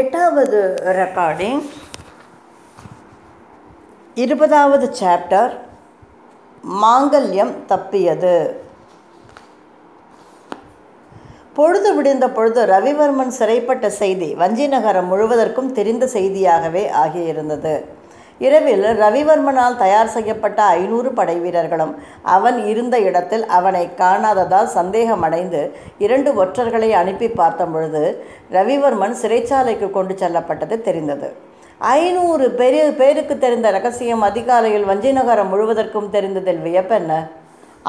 எட்டாவது ரெக்கார்டிங் இருபதாவது சாப்டர் மாங்கல்யம் தப்பியது. பொழுது விடிந்த பொழுது ரவிவர்மன் சிறைப்பட்ட செய்தி வஞ்சி நகரம் முழுவதற்கும் தெரிந்த செய்தியாகவே ஆகியிருந்தது. இரவில் ரவிவர்மனால் தயார் செய்யப்பட்ட ஐநூறு படை வீரர்களும் அவன் இருந்த இடத்தில் அவனை காணாததால் சந்தேகமடைந்து இரண்டு ஒற்றர்களை அனுப்பி பார்த்த பொழுது ரவிவர்மன் சிறைச்சாலைக்கு கொண்டு செல்லப்பட்டது தெரிந்தது. ஐநூறு பெரிய பேருக்கு தெரிந்த ரகசியம் அதிகாலையில் வஞ்சி நகரம் முழுவதற்கும் தெரிந்ததில் வியப்பென்ன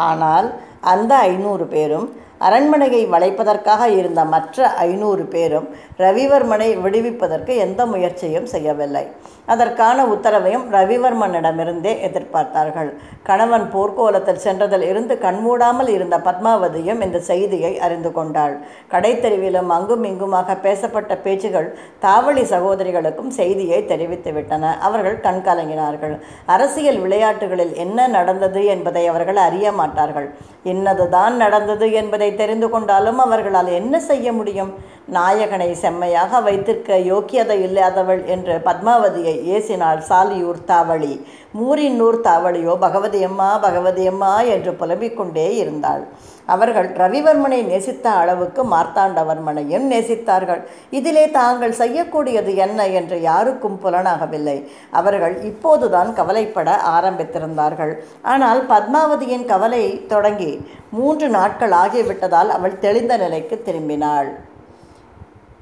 ஆனால் அந்த ஐநூறு பேரும் அரண்மனையை வளைப்பதற்காக இருந்த மற்ற ஐநூறு பேரும் ரவிவர்மனை விடுவிப்பதற்கு எந்த முயற்சியும் செய்யவில்லை. அதற்கான உத்தரவையும் ரவிவர்மனிடமிருந்தே எதிர்பார்த்தார்கள். கணவன் போர்க்கோலத்தில் சென்றதில் இருந்து கண்மூடாமல் இருந்த பத்மாவதியும் இந்த செய்தியை அறிந்து கொண்டாள். கடைத்தெருவிலும் அங்கும் இங்குமாக பேசப்பட்ட பேச்சுகள் தாவளி சகோதரிகளுக்கும் செய்தியை தெரிவித்துவிட்டன அவர்கள் கண்கலங்கினார்கள் அரசியல் விளையாட்டுகளில் என்ன நடந்தது என்பதை அவர்கள் அறிய மாட்டார்கள். இன்னதுதான் நடந்தது என்பதை தெரிந்து கொண்டாலும் அவர்களால் என்ன செய்ய முடியும்? நாயகனை செம்மையாக வைத்திருக்க யோக்கியதை இல்லாதவள் என்று பத்மாவதியை ஏசினாள் சாலியூர் தாவளி. மூரின்னூர் தாவளியோ பகவதியம்மா பகவதியம்மா என்று புலம்பிக் கொண்டே இருந்தாள். அவர்கள் ரவிவர்மனை நேசித்த அளவுக்கு மார்த்தாண்டவர்மனையும் நேசித்தார்கள். இதிலே தாங்கள் செய்யக்கூடியது என்ன என்று யாருக்கும் புலனாகவில்லை. அவர்கள் இப்போதுதான் கவலைப்பட ஆரம்பித்திருந்தார்கள். ஆனால் பத்மாவதியின் கவலை தொடங்கி மூன்று நாட்கள் ஆகிவிட்டதால் அவள் தெளிந்த நிலைக்கு திரும்பினாள்.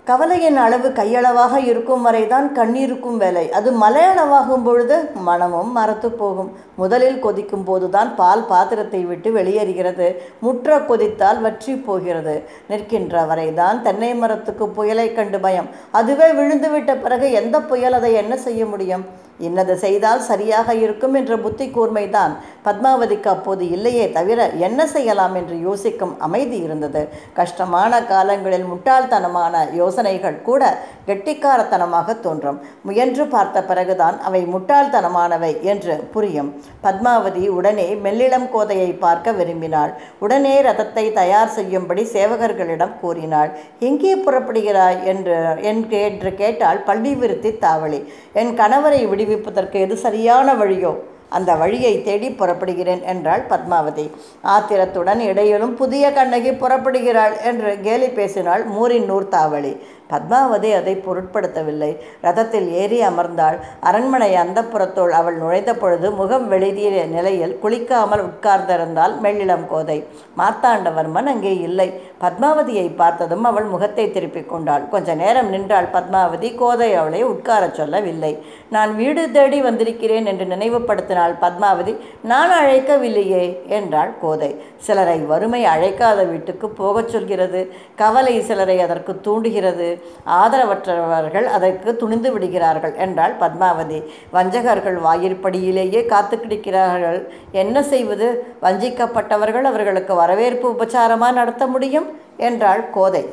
கவலையின் அளவு கையளவாக இருக்கும் வரைதான் கண்ணீருக்கும் வேலை. அது மலையளவாகும் பொழுது மனமும் மரத்து போகும். முதலில் கொதிக்கும் போதுதான் பால் பாத்திரத்தை விட்டு வெளியேறுகிறது. முற்ற கொதித்தால் வற்றி போகிறது. நிற்கின்ற வரைதான் தென்னை மரத்துக்கு புயலை கண்டு பயம். அதுவே விழுந்துவிட்ட பிறகு எந்த புயல்? அதை என்ன செய்ய முடியும்? இன்னது செய்தால் சரியாக இருக்கும் என்ற புத்தி கூர்மைதான். பத்மாவதிக்கு அப்போது இல்லையே தவிர என்ன செய்யலாம் என்று யோசிக்கும் அமைதி இருந்தது. கஷ்டமான காலங்களில் முட்டாள்தனமான யோசனைகள் கூட கெட்டிக்காரத்தனமாக தோன்றும். முயன்று பார்த்த பிறகுதான் அவை முட்டாள்தனமானவை என்று புரியும். பத்மாவதி உடனே மெல்லிளம் கோதையை பார்க்க விரும்பினாள். உடனே ரதத்தை தயார் செய்யும்படி சேவகர்களிடம் கூறினாள். எங்கே புறப்படுகிறாய்? என்று என்று கேட்டால் பள்ளி விருத்தி தாவளி. என் கணவரை விடுவிப்பதற்கு எது சரியான வழியோ அந்த வழியை தேடி புறப்படுகிறேன் என்றாள் பத்மாவதி. ஆத்திரத்துடன் இடையிலும் புதிய கண்ணகி புறப்படுகிறாள் என்று கேலி பேசினாள் மூரின் தாவளி பத்மாவதி அதை பொருட்படுத்தவில்லை. ரதத்தில் ஏறி அமர்ந்தாள். அரண்மனை அந்தப்புறத்தோள் அவள் நுழைந்த பொழுது முகம் வெளிதிய நிலையில் குளிக்காமல் உட்கார்ந்திருந்தால் மெல்லிளம் கோதை. மார்த்தாண்டவர்மன் அங்கே இல்லை. பத்மாவதியை பார்த்ததும் அவள் முகத்தை திருப்பிக் கொண்டாள். கொஞ்ச நேரம் நின்றாள் பத்மாவதி. கோதை அவளை உட்காரச் சொல்லவில்லை. நான் வீடு தேடி வந்திருக்கிறேன் என்று நினைவுபடுத்தினாள் பத்மாவதி. நான் அழைக்கவில்லையே என்றாள் கோதை. சிலரை வறுமை அழைக்காத வீட்டுக்கு போகச் சொல்கிறது. கவலை சிலரை அதற்கு தூண்டுகிறது. ஆதரவற்றவர்கள் அதற்கு துணிந்து விடுகிறார்கள் என்றாள் பத்மாவதி வஞ்சகர்கள் வாயிற்படியிலேயே காத்து கிடக்கிறார்கள். என்ன செய்வது? வஞ்சிக்கப்பட்டவர்கள் அவர்களுக்கு வரவேற்பு உபச்சாரமாக நடத்த முடியும்? என்றாள் கோதை.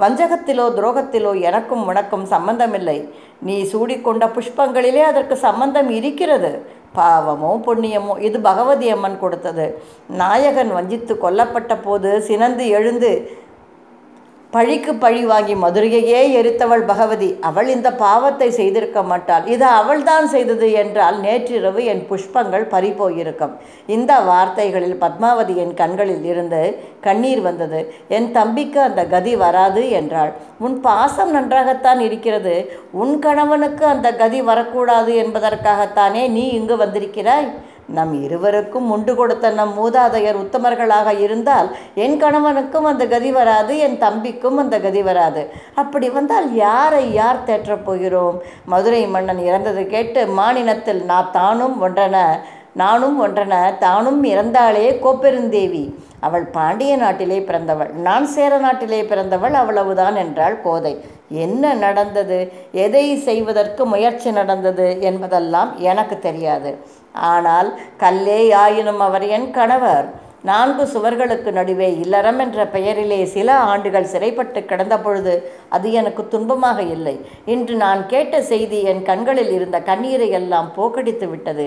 வஞ்சகத்திலோ துரோகத்திலோ எனக்கும் உனக்கும் சம்பந்தமில்லை. நீ சூடிக்கொண்ட புஷ்பங்களிலே அதற்கு சம்பந்தம் இருக்கிறது. பாவமோ புண்ணியமோ இது பகவதி அம்மன் கொடுத்தது. நாயகன் வஞ்சித்து கொல்லப்பட்ட போது சினந்து எழுந்து பழிக்கு பழி வாங்கி மதுரையையே எரித்தவள் பகவதி. அவள் இந்த பாவத்தை செய்திருக்க மாட்டாள். இது அவள்தான் செய்தது என்றால் நேற்றிரவு என் புஷ்பங்கள் பறிப்போயிருக்கும் இந்த வார்த்தைகளில் பத்மாவதியின் கண்களில் இருந்து கண்ணீர் வந்தது. என் தம்பிக்கு அந்த கதி வராது என்றாள். உன் பாசம் நன்றாகத்தான் இருக்கிறது. உன் கணவனுக்கு அந்த கதி வரக்கூடாது என்பதற்காகத்தானே நீ இங்கு வந்திருக்கிறாய்? நம் இருவருக்கும் உண்டு கொடுத்த நம் மூதாதையர் உத்தமர்களாக இருந்தால் என் கணவனுக்கும் அந்த கதி வராது என் தம்பிக்கும் அந்த கதி வராது. அப்படி வந்தால் யாரை யார் தேற்றப் போகிறோம்? மதுரை மன்னன் இறந்தது கேட்டு மாநிலத்தில் நான் தானும் ஒன்றன நானும் ஒன்றன தானும் இறந்தாளே கோப்பெருந்தேவி. அவள் பாண்டிய நாட்டிலே பிறந்தவள் நான் சேர நாட்டிலே பிறந்தவள் அவ்வளவுதான் என்றாள் கோதை. என்ன நடந்தது? எதை செய்வதற்கு முயற்சி நடந்தது என்பதெல்லாம் எனக்கு தெரியாது. ஆனால் கல்லே ஆயினும் அவர் என் கணவர். நான்கு சுவர்களுக்கு நடுவே இல்லறம் என்ற பெயரிலே சில ஆண்டுகள் சிறைப்பட்டு கிடந்த பொழுது அது எனக்கு துன்பமாக இல்லை. இன்று நான் கேட்ட செய்தி என் கண்களில் இருந்த கண்ணீரை எல்லாம் போக்கடித்து விட்டது.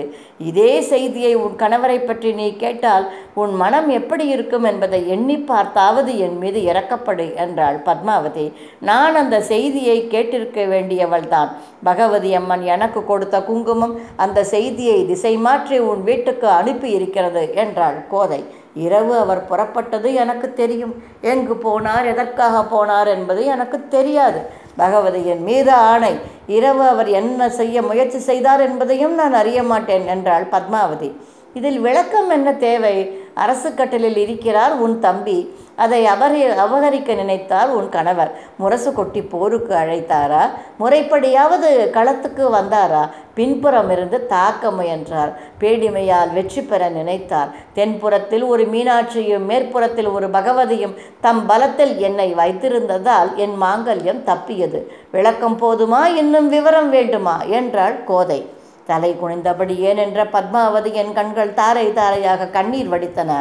இதே செய்தியை உன் கணவரை பற்றி நீ கேட்டால் உன் மனம் எப்படி இருக்கும் என்பதை எண்ணி பார்த்தாவது என் மீது இறக்கப்படு என்றாள் பத்மாவதி. நான் அந்த செய்தியை கேட்டிருக்க வேண்டியவள்தான் பகவதி அம்மன் எனக்கு கொடுத்த குங்குமம் அந்த செய்தியை திசை மாற்றி உன் வீட்டுக்கு அனுப்பி இருக்கிறது என்றாள் கோதை. இரவு அவர் புறப்பட்டது எனக்கு தெரியும். எங்கு போனார் எதற்காக போனார் என்பது எனக்கு தெரியாது. பகவதியின் மீது ஆணை இரவு அவர் என்ன செய்ய முயற்சி செய்தார் என்பதையும் நான் அறிய மாட்டேன் என்றாள் பத்மாவதி. இதில் விளக்கம் என்ன தேவை? அரசு கட்டலில் இருக்கிறார் உன் தம்பி. அதை அபரி அபகரிக்க நினைத்தார் உன் கணவர் முரசு கொட்டி போருக்கு அழைத்தாரா? முறைப்படியாவது களத்துக்கு வந்தாரா? பின்புறம் இருந்து தாக்க முயன்றார். பேடிமையால் வெற்றி பெற நினைத்தார். தென்புறத்தில் ஒரு மீனாட்சியும் மேற்புறத்தில் ஒரு பகவதியும் தம் பலத்தில் என்னை வைத்திருந்ததால் என் மாங்கல்யம் தப்பியது. விளக்கம் போதுமா? இன்னும் விவரம் வேண்டுமா? என்றாள் கோதை. தலை குனிந்தபடி ஏனென்ற பத்மாவதி என் கண்கள் தாரை தாரையாக கண்ணீர் வடித்தன.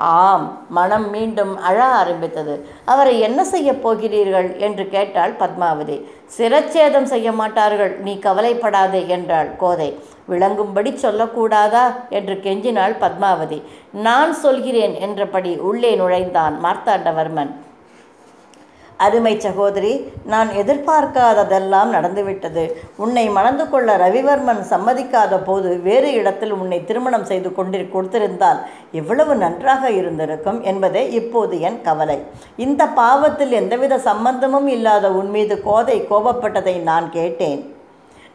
ஆம் மனம் மீண்டும் அழ ஆரம்பித்தது. அவரை என்ன செய்ய போகிறீர்கள்? என்று கேட்டாள் பத்மாவதி. சிரச்சேதம் செய்ய மாட்டார்கள் நீ கவலைப்படாதே என்றாள் கோதை. விளங்கும்படி சொல்லக்கூடாதா? என்று கெஞ்சினாள் பத்மாவதி. நான் சொல்கிறேன் என்றபடி உள்ளே நுழைந்தான் மார்த்தாண்டவர்மன். அருமை சகோதரி நான் எதிர்பார்க்காததெல்லாம் நடந்துவிட்டது. உன்னை மணந்து கொள்ள ரவிவர்மன் சம்மதிக்காத போது வேறு இடத்தில் உன்னை திருமணம் செய்து கொண்டு கொடுத்திருந்தால் எவ்வளவு நன்றாக இருந்திருக்கும் என்பதே இப்போது என் கவலை. இந்த பாவத்தில் எந்தவித சம்பந்தமும் இல்லாத உன் மீது கோதை கோபப்பட்டதை நான் கேட்டேன்.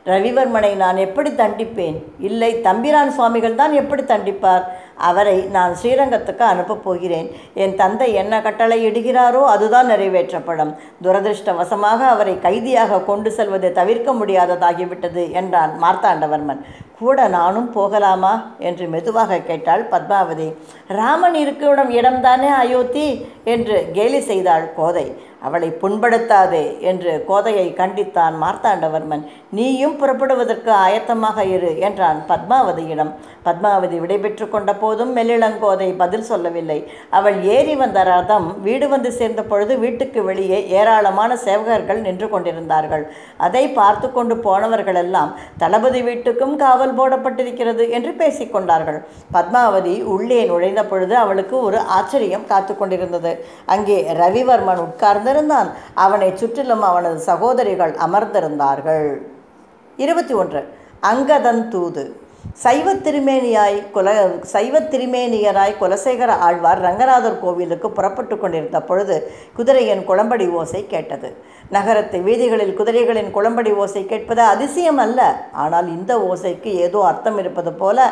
ரவிவர்மனை நான் எப்படி தண்டிப்பேன்? இல்லை தம்பிரான் சுவாமிகள் தான் எப்படி தண்டிப்பார்? அவரை நான் ஸ்ரீரங்கத்துக்கு அனுப்பப் போகிறேன். என் தந்தை என்ன கட்டளை இடுகிறாரோ அதுதான் நிறைவேற்றப்படும். துரதிருஷ்டவசமாக அவரை கைதியாக கொண்டு செல்வதை தவிர்க்க முடியாததாகிவிட்டது என்றான் மார்த்தாண்டவர்மன். கூட நானும் போகலாமா? என்று மெதுவாக கேட்டாள் பத்மாவதி. ராமன் இருக்கும் இடம்தானே அயோத்தி? என்று கேலி செய்தாள் கோதை. அவளை புண்படுத்தாதே என்று கோதையை கண்டித்தான் மார்த்தாண்டவர்மன். நீயும் புறப்படுவதற்கு ஆயத்தமாக இரு என்றான் பத்மாவதியிடம். பத்மாவதி விடைபெற்று கொண்ட போதும் மெல்லிளங்கோதை பதில் சொல்லவில்லை. அவள் ஏறி வந்த ரதம் வீடு வந்து சேர்ந்த பொழுது வீட்டுக்கு வெளியே ஏராளமான சேவகர்கள் நின்று கொண்டிருந்தார்கள். அதை பார்த்து கொண்டு போனவர்களெல்லாம் தளபதி வீட்டுக்கும் காவல் போடப்பட்டிருக்கிறது என்று பேசிக்கொண்டார்கள் பத்மாவதி உள்ளே நுழைந்த பொழுது அவளுக்கு ஒரு ஆச்சரியம் காத்து கொண்டிருந்தது. அங்கே ரவிவர்மன் உட்கார்ந்து உட்கார்ந்திருந்தான் அவனை சுற்றிலும் அவனது சகோதரிகள் அமர்ந்திருந்தார்கள். இருபத்தி ஒன்று. அங்கதன் தூது. சைவ திருமேனியாய் குல சைவ திருமேனியராய் குலசேகர ஆழ்வார் ரங்கநாதர் கோவிலுக்கு புறப்பட்டு கொண்டிருந்த பொழுது குதிரையின் குளம்படி ஓசை கேட்டது. நகரத்து வீதிகளில் குதிரைகளின் குளம்படி ஓசை கேட்பது அதிசயம் அல்ல ஆனால் இந்த ஓசைக்கு ஏதோ அர்த்தம் இருப்பது போல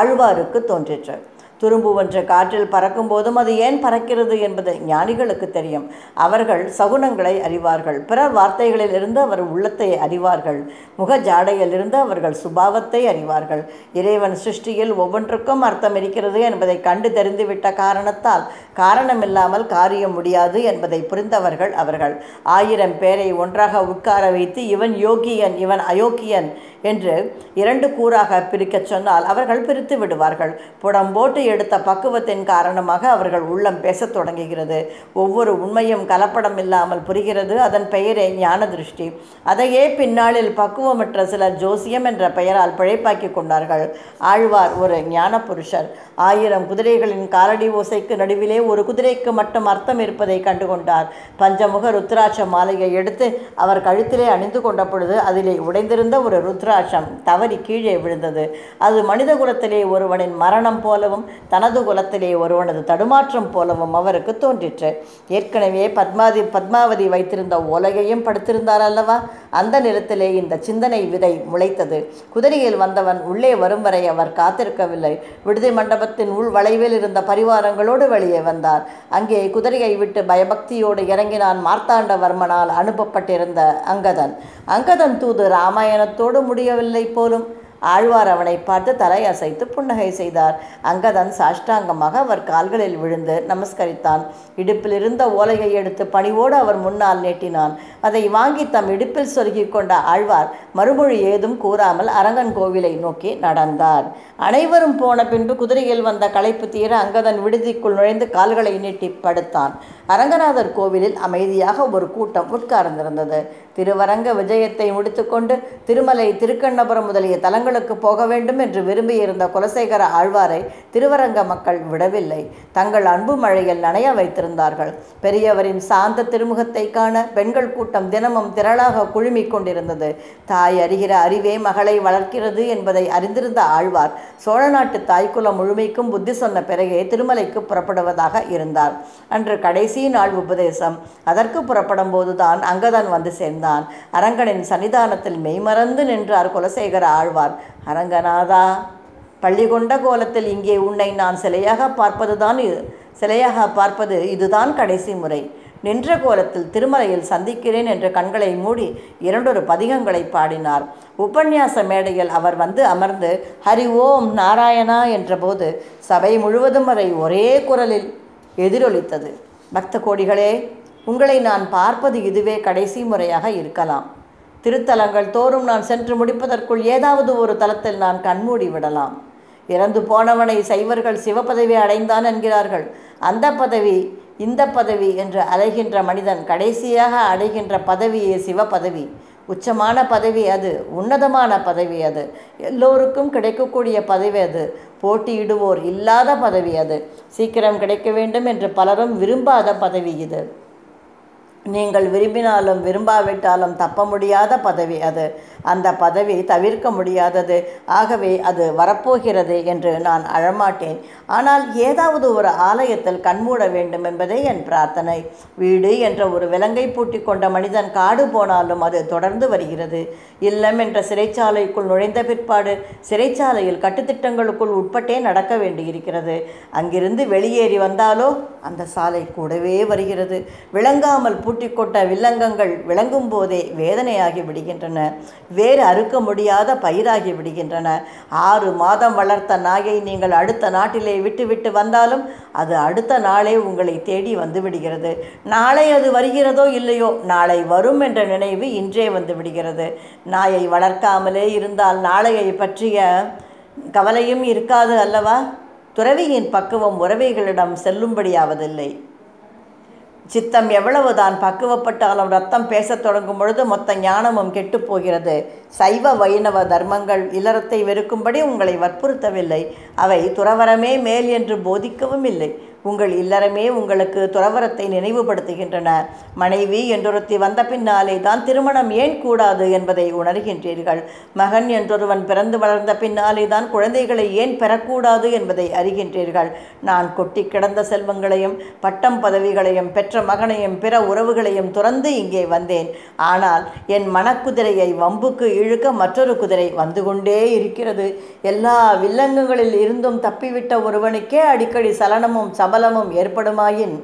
ஆழ்வாருக்கு தோன்றிற்று. துரும்பு ஒன்று காற்றில் பறக்கும் போதும் அது ஏன் பறக்கிறது என்பது ஞானிகளுக்கு தெரியும். அவர்கள் சகுனங்களை அறிவார்கள். பிற வார்த்தைகளில் இருந்து அவர் உள்ளத்தை அறிவார்கள். முக ஜாடையிலிருந்து அவர்கள் சுபாவத்தை அறிவார்கள். இறைவன் சிருஷ்டியில் ஒவ்வொன்றுக்கும் அர்த்தம் இருக்கிறது என்பதை கண்டு தெரிந்துவிட்ட காரணத்தால் காரணமில்லாமல் காரியம் முடியாது என்பதை புரிந்தவர்கள் அவர்கள். ஆயிரம் பேரை ஒன்றாக உட்கார வைத்து இவன் யோகியன் இவன் அயோக்கியன் என்று இரண்டு கூறாக பிரிக்கச் சொன்னால் அவர்கள் பிரித்து விடுவார்கள். புடம்போட்டு எடுத்த பக்குவத்தின் காரணமாக அவர்கள் உள்ளம் பேசத் தொடங்குகிறது. ஒவ்வொரு உண்மையும் கலப்படம் இல்லாமல் புரிகிறது. அதன் பெயரே ஞான திருஷ்டி அதையே பின்னாளில் பக்குவமற்ற சிலர் ஜோசியம் என்ற பெயரால் பிழைப்பாக்கி கொண்டார்கள். ஆழ்வார் ஒரு ஞான புருஷர் ஆயிரம் குதிரைகளின் காலடி ஓசைக்கு நடுவிலே ஒரு குதிரைக்கு மட்டும் அர்த்தம் இருப்பதை கண்டுகொண்டார். பஞ்சமுக ருத்ராட்ச மாலையை எடுத்து அவர் கழுத்திலே அணிந்து கொண்ட பொழுது அதிலே உடைந்திருந்த ஒரு ருத்ராட்சம் தவறி கீழே விழுந்தது. அது மனித குலத்திலே ஒருவனின் மரணம் போலவும் தனது குலத்திலே ஒருவனது தடுமாற்றம் போலவும் அவருக்கு தோன்றிற்று. ஏற்கனவே பத்மாதி பத்மாவதி வைத்திருந்த ஓலையையும் படுத்திருந்தார் அல்லவா? அந்த நிலத்திலே இந்த சிந்தனை விதை முளைத்தது. குதிரையில் வந்தவன் உள்ளே வரும் வரை அவர் காத்திருக்கவில்லை. விடுதி மண்டபத்தின் உள் வளைவில் இருந்த பரிவாரங்களோடு வெளியே வந்தார். அங்கே குதிரையை விட்டு பயபக்தியோடு இறங்கினான் மார்த்தாண்டவர்மனால் அனுப்பப்பட்டிருந்த அங்கதன். அங்கதன் தூது ராமாயணத்தோடு முடியவில்லை போலும் ஆழ்வார் அவனை பார்த்து தலையசைத்து புன்னகை செய்தார். அங்கதன் சாஷ்டாங்கமாக அவர் கால்களில் விழுந்து நமஸ்கரித்தான். இடுப்பில் இருந்த ஓலையை எடுத்து பணிவோடு அவர் முன்னால் நீட்டினான். அதை வாங்கி தம் இடுப்பில் சொருகி கொண்ட ஆழ்வார் மறுமொழி ஏதும் கூறாமல் அரங்கன் கோவிலை நோக்கி நடந்தார். அனைவரும் போன பின்பு குதிரையில் வந்த களைப்பு தீர அங்கதன் விடுதிக்குள் நுழைந்து கால்களை நீட்டி படுத்தான். அரங்கநாதர் கோவிலில் அமைதியாக ஒரு கூட்டம் உட்கார்ந்திருந்தது. திருவரங்க விஜயத்தை முடித்துக்கொண்டு திருமலை திருக்கண்ணபுரம் முதலிய தலங்களுக்கு போக வேண்டும் என்று விரும்பியிருந்த குலசேகர ஆழ்வாரை திருவரங்க மக்கள் விடவில்லை. தங்கள் அன்பு மழையில் நனைய வைத்திருந்தார்கள். பெரியவரின் சாந்த திருமுகத்தை காண பெண்கள் கூட்டம் தினமும் திரளாக குழுமிக் கொண்டிருந்தது. தாய் அறிகிற அறிவே மகளை வளர்க்கிறது என்பதை அறிந்திருந்த ஆழ்வார் சோழ நாட்டு தாய்க்குலம் முழுமைக்கும் புத்தி சொன்ன பிறகே திருமலைக்கு புறப்படுவதாக இருந்தார். அன்று கடைசி நாள் உபதேசம். அதற்கு புறப்படும் போதுதான் அங்கதான் வந்து சேர்ந்தான். அரங்கனின் சன்னிதானத்தில் மெய்மறந்து நின்றார் குலசேகர ஆழ்வார். அரங்கநாதா பள்ளி கொண்ட கோலத்தில் இங்கே உன்னை நான் சிலையாக பார்ப்பதுதான் தான் சிலையாக பார்ப்பது இதுதான் கடைசி முறை. நின்ற கோலத்தில் திருமலையில் சந்திக்கிறேன் என்ற கண்களை மூடி இரண்டொரு பதிகங்களை பாடினார். உபன்யாச மேடையில் அவர் வந்து அமர்ந்து ஹரி ஓம் நாராயணா என்றபோது சபை முழுவதும் அதை ஒரே குரலில் எதிரொலித்தது. பக்த கோடிகளே உங்களை நான் பார்ப்பது இதுவே கடைசி முறையாக இருக்கலாம். திருத்தலங்கள் தோறும் நான் சென்று முடிப்பதற்குள் ஏதாவது ஒரு தலத்தில் நான் கண்மூடி விடலாம். இறந்து போனவனை சைவர்கள் சிவபதவி அடைந்தான் என்கிறார்கள். அந்த பதவி இந்த பதவி என்று அலைகின்ற மனிதன் கடைசியாக அடைகின்ற பதவியே சிவபதவி. உச்சமான பதவி அது உன்னதமான பதவி அது. எல்லோருக்கும் கிடைக்கக்கூடிய பதவி அது. போட்டியிடுவோர் இல்லாத பதவி அது. சீக்கிரம் கிடைக்க வேண்டும் என்று பலரும் விரும்பாத பதவி இது. நீங்கள் விரும்பினாலும் விரும்பாவிட்டாலும் தப்ப முடியாத பதவி அது. அந்த பதவி தவிர்க்க முடியாதது. ஆகவே அது வரப்போகிறது என்று நான் அழமாட்டேன். ஆனால் ஏதாவது ஒரு ஆலயத்தில் கண்மூட வேண்டும் என்பதே என் பிரார்த்தனை. வீடு என்ற ஒரு விலங்கை பூட்டி கொண்ட மனிதன் காடு போனாலும் அது தொடர்ந்து வருகிறது. இல்லம் என்ற சிறைச்சாலைக்குள் நுழைந்த பிற்பாடு சிறைச்சாலையில் கட்டுத்திட்டங்களுக்குள் உட்பட்டே நடக்க வேண்டியிருக்கிறது. அங்கிருந்து வெளியேறி வந்தாலோ அந்த சாலை கூடவே வருகிறது. விளங்காமல் பூட்டிக்கொண்ட வில்லங்கங்கள் விளங்கும் போதே வேதனையாகி விடுகின்றன. வேறு அறுக்க முடியாத பயிராகி விடுகின்றன. ஆறு மாதம் வளர்த்த நாயை நீங்கள் அடுத்த நாட்டிலே விட்டுவிட்டு வந்தாலும் அது அடுத்த நாளே உங்களை தேடி வந்து விடுகிறது. நாளை அது வருகிறதோ இல்லையோ நாளை வரும் என்ற நினைவு இன்றே வந்து விடுகிறது. நாயை வளர்க்காமலே இருந்தால் நாளையை பற்றிய கவலையும் இருக்காது அல்லவா? துறவியின் பக்குவம் உறவைகளிடம் செல்லும்படியாவதில்லை. சித்தம் எவ்வளவுதான் பக்குவப்பட்டாலும் ரத்தம் பேசத் தொடங்கும் பொழுது மொத்த ஞானமும் கெட்டுப்போகிறது சைவ வைணவ தர்மங்கள் இல்லறத்தை வெறுக்கும்படி உங்களை வற்புறுத்தவில்லை. அவை துறவரமே மேல் என்று போதிக்கவும் இல்லை. உங்கள் இல்லறமே உங்களுக்கு துறவரத்தை நினைவுபடுத்துகின்றன. மனைவி என்றொருத்தி வந்த பின்னாலே தான் திருமணம் ஏன் கூடாது என்பதை உணர்கின்றீர்கள். மகன் என்றொருவன் பிறந்து வளர்ந்த பின்னாலே தான் குழந்தைகளை ஏன் பெறக்கூடாது என்பதை அறிகின்றீர்கள். நான் கொட்டி கிடந்த செல்வங்களையும் பட்டம் பதவிகளையும் பெற்ற மகனையும் பிற உறவுகளையும் துறந்து இங்கே வந்தேன். ஆனால் என் மனக்குதிரையை வம்புக்கு இழுக்க மற்றொரு குதிரை வந்து கொண்டே இருக்கிறது. எல்லா வில்லங்குகளில் இருந்தும் தப்பிவிட்ட ஒருவனுக்கே அடிக்கடி சலனமும் அவலமும் ஏற்படுமாயின்?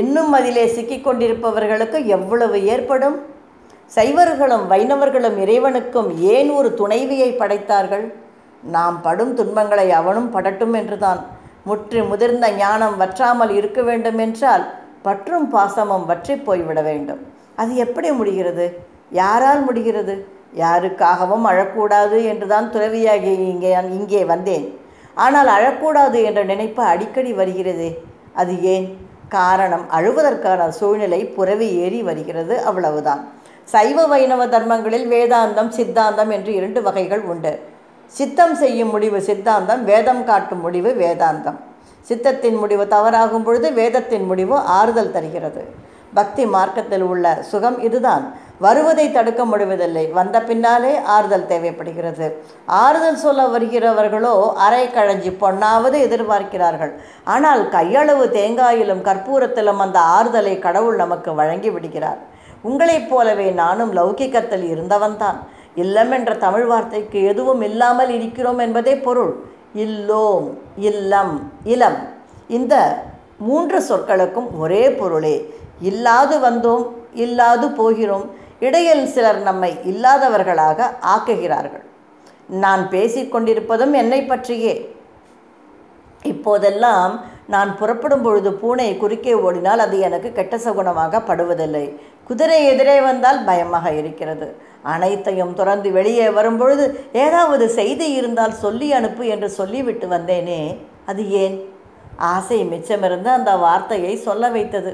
இன்னும் அதிலே சிக்கிக் கொண்டிருப்பவர்களுக்கு எவ்வளவு ஏற்படும்? சைவர்களும் வைணவர்களும் இறைவனுக்கும் ஏன் ஒரு துணைவியை படைத்தார்கள்? நாம் படும் துன்பங்களை அவனும் படட்டும் என்றுதான். முற்று முதிர்ந்த ஞானம் வற்றாமல் இருக்க வேண்டும் என்றால் பற்றும் பாசமும் வற்றி போய்விட வேண்டும். அது எப்படி முடிகிறது? யாரால் முடிகிறது? யாருக்காகவும் அழக்கூடாது என்றுதான் துறவியாகி இங்கே இங்கே வந்தேன். ஆனால் அழக்கூடாது என்ற நினைப்பு அடிக்கடி வருகிறதே. அது ஏன்? காரணம் அழுவதற்கான சூழ்நிலை புறவி ஏறி வருகிறது அவ்வளவுதான். சைவ வைணவ தர்மங்களில் வேதாந்தம் சித்தாந்தம் என்று இரண்டு வகைகள் உண்டு. சித்தம் செய்யும் முடிவு சித்தாந்தம் வேதம் காட்டும் முடிவு வேதாந்தம். சித்தத்தின் முடிவு தவறாகும் பொழுது வேதத்தின் முடிவு ஆறுதல் தருகிறது. பக்தி மார்க்கத்தில் உள்ள சுகம் இதுதான். வருவதை தடுக்க முடிவதில்லை வந்த பின்னாலே ஆறுதல் தேவைப்படுகிறது. ஆறுதல் சொல்ல வருகிறவர்களோ அரை கழஞ்சி பொன்னாவது எதிர்பார்க்கிறார்கள். ஆனால் கையளவு தேங்காயிலும் கற்பூரத்திலும் அந்த ஆறுதலை கடவுள் நமக்கு வழங்கி விடுகிறார். உங்களைப் போலவே நானும் லௌகிக்கத்தில் இருந்தவன்தான் இல்லம் என்ற தமிழ் வார்த்தைக்கு எதுவும் இல்லாமல் இருக்கிறோம் என்பதே பொருள். இல்லோம் இல்லம் இளம். இந்த மூன்று சொற்களுக்கும் ஒரே பொருளே. இல்லாது வந்தோம் இல்லாது போகிறோம். இடையில் சிலர் நம்மை இல்லாதவர்களாக ஆக்குகிறார்கள். நான் பேசிக்கொண்டிருப்பதும் என்னை பற்றியே. இப்போதெல்லாம் நான் புறப்படும் பொழுது பூனை குறுக்கே ஓடினால் அது எனக்கு கெட்ட சகுனமாக படுவதில்லை. குதிரை எதிரே வந்தால் பயமாக இருக்கிறது. அனைத்தையும் துறந்து வெளியே வரும்பொழுது ஏதாவது செய்தி இருந்தால் சொல்லி அனுப்பு என்று சொல்லிவிட்டு வந்தேனே. அது ஏன்? ஆசை மிச்சமிருந்து அந்த வார்த்தையை சொல்ல வைத்தது.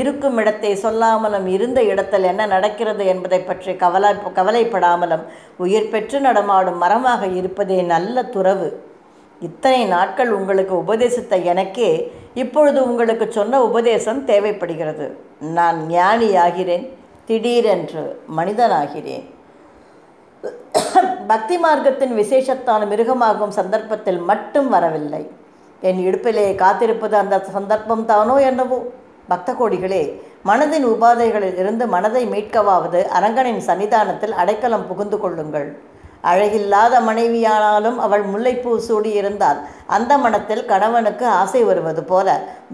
இருக்கும் இடத்தை சொல்லாமலும் இருந்த இடத்தில் என்ன நடக்கிறது என்பதை பற்றி கவலை கவலைப்படாமலும் உயிர் பெற்று நடமாடும் மரமாக இருப்பதே நல்ல துறவு. இத்தனை நாட்கள் உங்களுக்கு உபதேசித்த எனக்கே இப்பொழுது உங்களுக்கு சொன்ன உபதேசம் தேவைப்படுகிறது. நான் ஞானியாகிறேன் திடீரென்று மனிதனாகிறேன். பக்தி மார்க்கத்தின் விசேஷத்தான மிருகமாகும் சந்தர்ப்பத்தில் மட்டும் வரவில்லை. என் இடுப்பிலே காத்திருப்பது அந்த சந்தர்ப்பம் தானோ என்னவோ? பக்த கோடிகளே மனதின் உபாதைகளில் இருந்து மனதை மீட்கவாவது அரங்கனின் சன்னிதானத்தில் அடைக்கலம் புகுந்து கொள்ளுங்கள். அழகில்லாத மனைவியானாலும் அவள் முல்லைப்பூ சூடியிருந்தால் அந்த மனத்தில் கணவனுக்கு ஆசை வருவது போல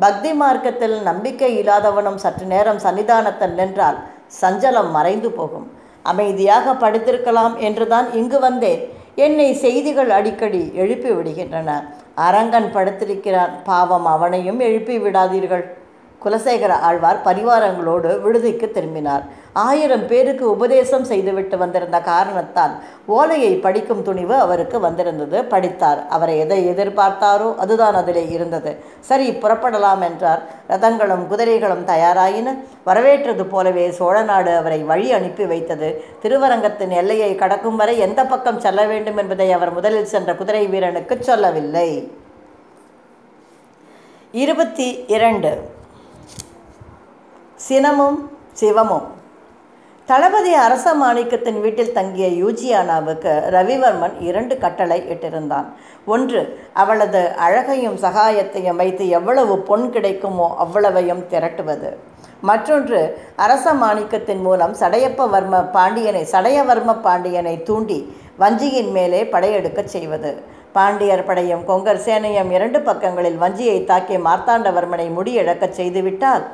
பக்தி மார்க்கத்தில் நம்பிக்கை இல்லாதவனும் சற்று நேரம் சன்னிதானத்தில் நின்றால் சஞ்சலம் மறைந்து போகும். அமைதியாக படித்திருக்கலாம் என்றுதான் இங்கு வந்தேன். என்னை செய்திகள் அடிக்கடி எழுப்பி விடுகின்றன. அரங்கன் படுத்திருக்கிறான். பாவம் அவனையும் எழுப்பி விடாதீர்கள். குலசேகர ஆழ்வார் பரிவாரங்களோடு விடுதிக்கு திரும்பினார். ஆயிரம் பேருக்கு உபதேசம் செய்துவிட்டு வந்திருந்த காரணத்தால் ஓலையை படிக்கும் துணிவு அவருக்கு வந்திருந்தது. படித்தார். அவரை எதை எதிர்பார்த்தாரோ அதுதான் அதிலே இருந்தது. சரி புறப்படலாம் என்றார். ரதங்களும் குதிரைகளும் தயாராயின. வரவேற்றது போலவே சோழநாடு அவரை வழி அனுப்பி வைத்தது. திருவரங்கத்தின் எல்லையை கடக்கும் வரை எந்த பக்கம் செல்ல வேண்டும் என்பதை அவர் முதலில் சென்ற குதிரை வீரனுக்கு சொல்லவில்லை. இருபத்தி இரண்டு. சினமும் சிவமும். தளபதி அரச மாணிக்கத்தின் வீட்டில் தங்கிய யூஜியானாவுக்கு ரவிவர்மன் இரண்டு கட்டளை இட்டிருந்தான். ஒன்று அவளது அழகையும் சகாயத்தையும் வைத்து எவ்வளவு பொன் கிடைக்குமோ அவ்வளவையும் திரட்டுவது. மற்றொன்று அரச மாணிக்கத்தின் மூலம் சடையப்பவர்ம பாண்டியனை சடையவர்ம பாண்டியனை தூண்டி வஞ்சியின் மேலே படையெடுக்கச் செய்வது. பாண்டியர் படையும் கொங்கர் சேனையும் இரண்டு பக்கங்களில் வஞ்சியை தாக்கி மார்த்தாண்டவர்மனை முடியிழக்கச் செய்துவிட்டால்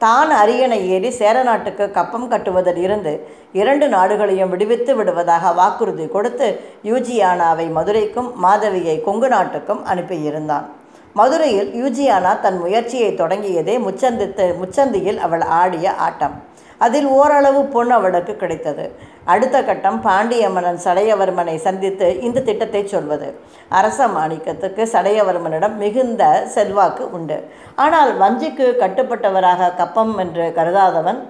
தான் அரியணை ஏறி சேர நாட்டுக்கு கப்பம் கட்டுவதில் இருந்து இரண்டு நாடுகளையும் விடுவித்து விடுவதாக வாக்குறுதி கொடுத்து யூஜியானாவை மதுரைக்கும் மாதவியை கொங்கு நாட்டுக்கும் அனுப்பியிருந்தான். மதுரையில் யூஜியானா தன் முயற்சியை தொடங்கியதே முச்சந்தித்து முச்சந்தியில் அவள் ஆடிய ஆட்டம். அதில் ஓரளவு பொன் அவளுக்கு கிடைத்தது. அடுத்த கட்டம் பாண்டிய மன்னன் சடையவர்மனை சந்தித்து இந்த திட்டத்தை சொல்வது. அரச மாணிக்கத்துக்கு சடையவர்மனிடம் மிகுந்த செல்வாக்கு உண்டு. ஆனால் வஞ்சிக்கு கட்டுப்பட்டவராக கப்பம் என்று கருதாதவன்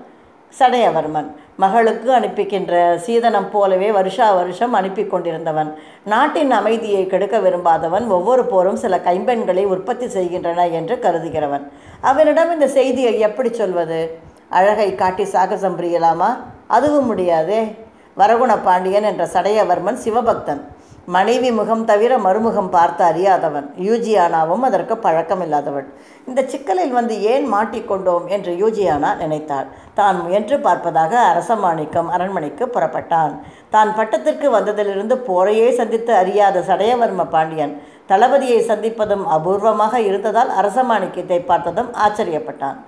சடையவர்மன். மகளுக்கு அனுப்பிக்கின்ற சீதனம் போலவே வருஷா வருஷம் அனுப்பி கொண்டிருந்தவன். நாட்டின் அமைதியை கெடுக்க விரும்பாதவன் ஒவ்வொரு போரும் சில கைம்பெண்களை உற்பத்தி செய்கின்றன என்று கருதுகிறவன். அவனிடம் இந்த செய்தியை எப்படி சொல்வது? அழகை காட்டி சாகசம் புரியலாமா? அதுவும் முடியாதே. வரகுண பாண்டியன் என்ற சடையவர்மன் சிவபக்தன். மனைவி முகம் தவிர மறுமுகம் பார்த்து அறியாதவன். யூஜியானாவும் அதற்கு பழக்கமில்லாதவள். இந்த சிக்கலில் வந்து ஏன் மாட்டிக்கொண்டோம் என்று யூஜியானா நினைத்தாள். தான் முயன்று பார்ப்பதாக அரசமாணிக்கம் அரண்மனைக்கு புறப்பட்டான். தான் பட்டத்திற்கு வந்ததிலிருந்து போரையே சந்தித்து அறியாத சடையவர்ம பாண்டியன் தளபதியை சந்திப்பதும் அபூர்வமாக இருந்ததால் அரசமாணிக்கத்தை பார்த்ததும் ஆச்சரியப்பட்டான்.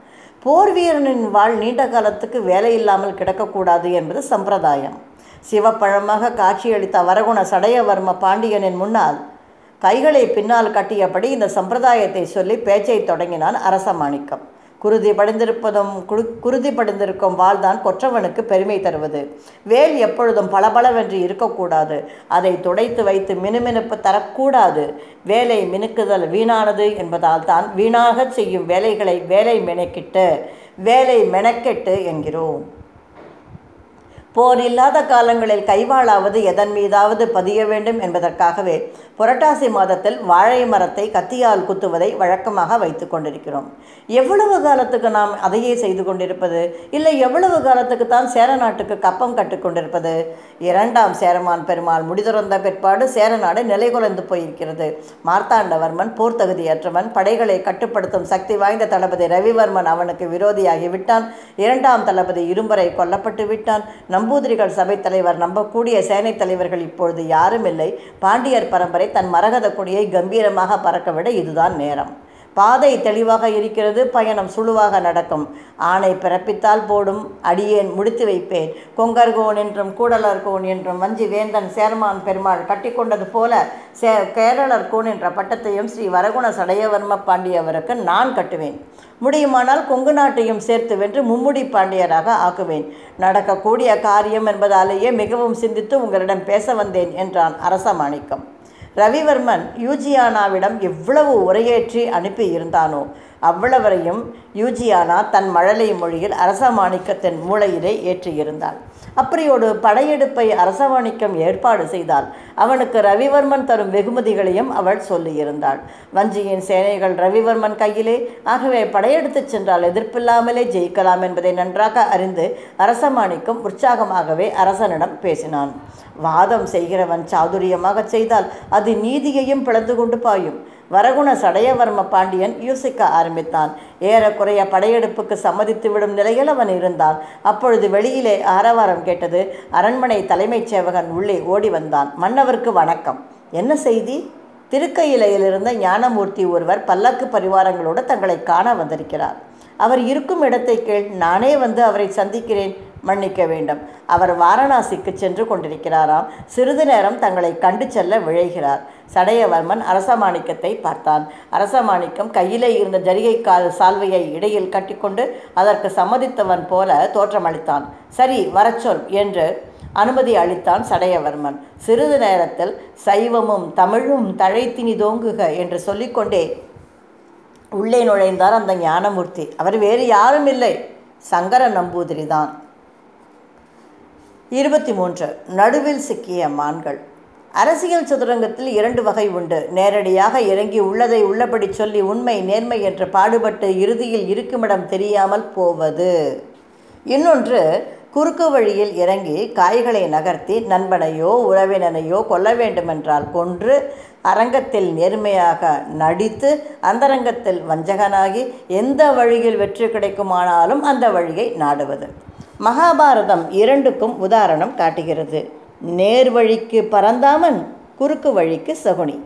போர் வீரனின் வாழ் நீண்ட காலத்துக்கு வேலை இல்லாமல் கிடக்கக்கூடாது என்பது சம்பிரதாயம். சிவப்பழமாக காட்சியளித்த வரகுண சடையவர்ம பாண்டியனின் முன்னால் கைகளை பின்னால் கட்டியபடி இந்த சம்பிரதாயத்தை சொல்லி பேச்சை தொடங்கினான் அரசமாணிக்கம். குருதி படிந்திருப்பதும் குரு குருதி படிந்திருக்கும் வாள்தான் கொற்றவனுக்கு பெருமை தருவது. வேல் எப்பொழுதும் பளபளவென்று இருக்கக்கூடாது. அதை துடைத்து வைத்து மினுமினுப்பு தரக்கூடாது. வேலை மினுக்குதல் வீணானது என்பதால் தான் வீணாகச் செய்யும் வேலைகளை வேலை மெனக்கிட்டு வேலை மெனக்கெட்டு என்கிறோம். போர் இல்லாத காலங்களில் கைவாளாவது எதன் மீதாவது பதிய வேண்டும் என்பதற்காகவே புரட்டாசி மாதத்தில் வாழை மரத்தை கத்தியால் குத்துவதை வழக்கமாக வைத்து கொண்டிருக்கிறோம். எவ்வளவு காலத்துக்கு நாம் அதையே செய்து கொண்டிருப்பது? இல்லை எவ்வளவு காலத்துக்கு தான் சேர நாட்டுக்கு கப்பம் கட்டுக்கொண்டிருப்பது இரண்டாம் சேரமான் பெருமாள் முடிதுறந்த பிற்பாடு சேர நாடு நிலைகுலைந்து போயிருக்கிறது. மார்த்தாண்டவர்மன் போர் தகுதியற்றவன் படைகளை கட்டுப்படுத்தும் சக்தி வாய்ந்த தளபதி ரவிவர்மன் அவனுக்கு விரோதியாகி விட்டான் இரண்டாம் தளபதி இரும்பரை கொல்லப்பட்டு விட்டான் நம்பூதிரிகள் சபைத் தலைவர் நம்பக்கூடிய சேனை தலைவர்கள் இப்பொழுது யாரும் இல்லை. பாண்டியர் பரம்பரை தன் மரகத கொடியை கம்பீரமாக பறக்கவிட இதுதான் நேரம். பாதை தெளிவாக இருக்கிறது பயணம் சுழுவாக நடக்கும். ஆணை பிறப்பித்தால் போடும் அடியேன் முடித்து வைப்பேன். கொங்கர்கோன் என்றும் கூடலர்கோன் என்றும் வஞ்சி வேந்தன் சேர்மான் பெருமாள் கட்டிக்கொண்டது போல சே கேரளர் கோன் என்ற பட்டத்தையும் ஸ்ரீ வரகுண சடையவர்ம பாண்டியவருக்கு நான் கட்டுவேன். முடியுமானால் கொங்கு நாட்டையும் சேர்த்து வென்று மும்முடி பாண்டியராக ஆக்குவேன். நடக்கக்கூடிய காரியம் என்பதாலேயே மிகவும் சிந்தித்து உங்களிடம் பேச வந்தேன் என்றான் அரச மாணிக்கம். ரவிவர்மன் யூஜியானாவிடம் எவ்வளவு உரையேற்றி அனுப்பி இருந்தானோ அவ்வளவரையும் யூஜியானா தன் மழலை மொழியில் அரச மாணிக்கத்தின் மூளையிலே ஏற்றியிருந்தாள். அப்படியோடு படையெடுப்பை அரசமாணிக்கம் ஏற்பாடு செய்தால் அவனுக்கு ரவிவர்மன் தரும் வெகுமதிகளையும் அவள் சொல்லியிருந்தாள். வஞ்சியின் சேனைகள் ரவிவர்மன் கையிலே ஆகவே படையெடுத்துச் சென்றால் எதிர்ப்பில்லாமலே ஜெயிக்கலாம் என்பதை நன்றாக அறிந்து அரசமாணிக்கம் உற்சாகமாகவே அரசனிடம் பேசினான். வாதம் செய்கிறவன் சாதுரியமாகச் செய்தால் அது நீதியையும் பிளந்து கொண்டு பாயும். வரகுண சடையவர்ம பாண்டியன் யோசிக்க ஆரம்பித்தான். ஏறக்குறைய படையெடுப்புக்கு சம்மதித்துவிடும் நிலையில் அவன் இருந்தான். அப்பொழுது வெளியிலே ஆரவாரம் கேட்டது. அரண்மனை தலைமைச் சேவகன் உள்ளே ஓடி வந்தான். மன்னவருக்கு வணக்கம். என்ன செய்தி? திருக்கையிலையில் இருந்த ஞானமூர்த்தி ஒருவர் பல்லக்கு பரிவாரங்களோடு தங்களை காண வந்திருக்கிறார். அவர் இருக்கும் இடத்தை கேள். நானே வந்து அவரை சந்திக்கிறேன். மன்னிக்க வேண்டும். அவர் வாரணாசிக்கு சென்று கொண்டிருக்கிறாராம். சிறிது நேரம் தங்களை கண்டு செல்ல விழைகிறார். சடையவர்மன் அரசமாணிக்கத்தை பார்த்தான். அரசமாணிக்கம் கையிலே இருந்த ஜரிகை கால் சால்வையை இடையில் கட்டிக்கொண்டு அதற்கு சம்மதித்தவன் போல தோற்றமளித்தான். சரி வரச்சொல் என்று அனுமதி அளித்தான் சடையவர்மன். சிறிது நேரத்தில் சைவமும் தமிழும் தழைத்தினி தோங்குக என்று சொல்லிக்கொண்டே உள்ளே நுழைந்தார் அந்த ஞானமூர்த்தி. அவர் வேறு யாரும் இல்லை. சங்கர நம்பூதிரி தான் இருபத்தி மூன்று. நடுவில் சிக்கிய மான்கள். அரசியல் சதுரங்கத்தில் இரண்டு வகை உண்டு. நேரடியாக இறங்கி உள்ளதை உள்ளபடி சொல்லி உண்மை நேர்மை என்று பாடுபட்டு இறுதியில் இருக்குமிடம் தெரியாமல் போவது. இன்னொன்று குறுக்கு வழியில் இறங்கி காய்களை நகர்த்தி நண்பனையோ உறவினனையோ கொல்ல வேண்டுமென்றால் கொன்று அரங்கத்தில் நேர்மையாக நடித்து அந்தரங்கத்தில் வஞ்சகனாகி எந்த வழியில் வெற்றி கிடைக்குமானாலும் அந்த வழியை நாடுவது. மகாபாரதம் இரண்டுக்கும் உதாரணம் காட்டுகிறது. நேர் வழிக்கு பரந்தாமன் குறுக்கு வழிக்கு சகுனி.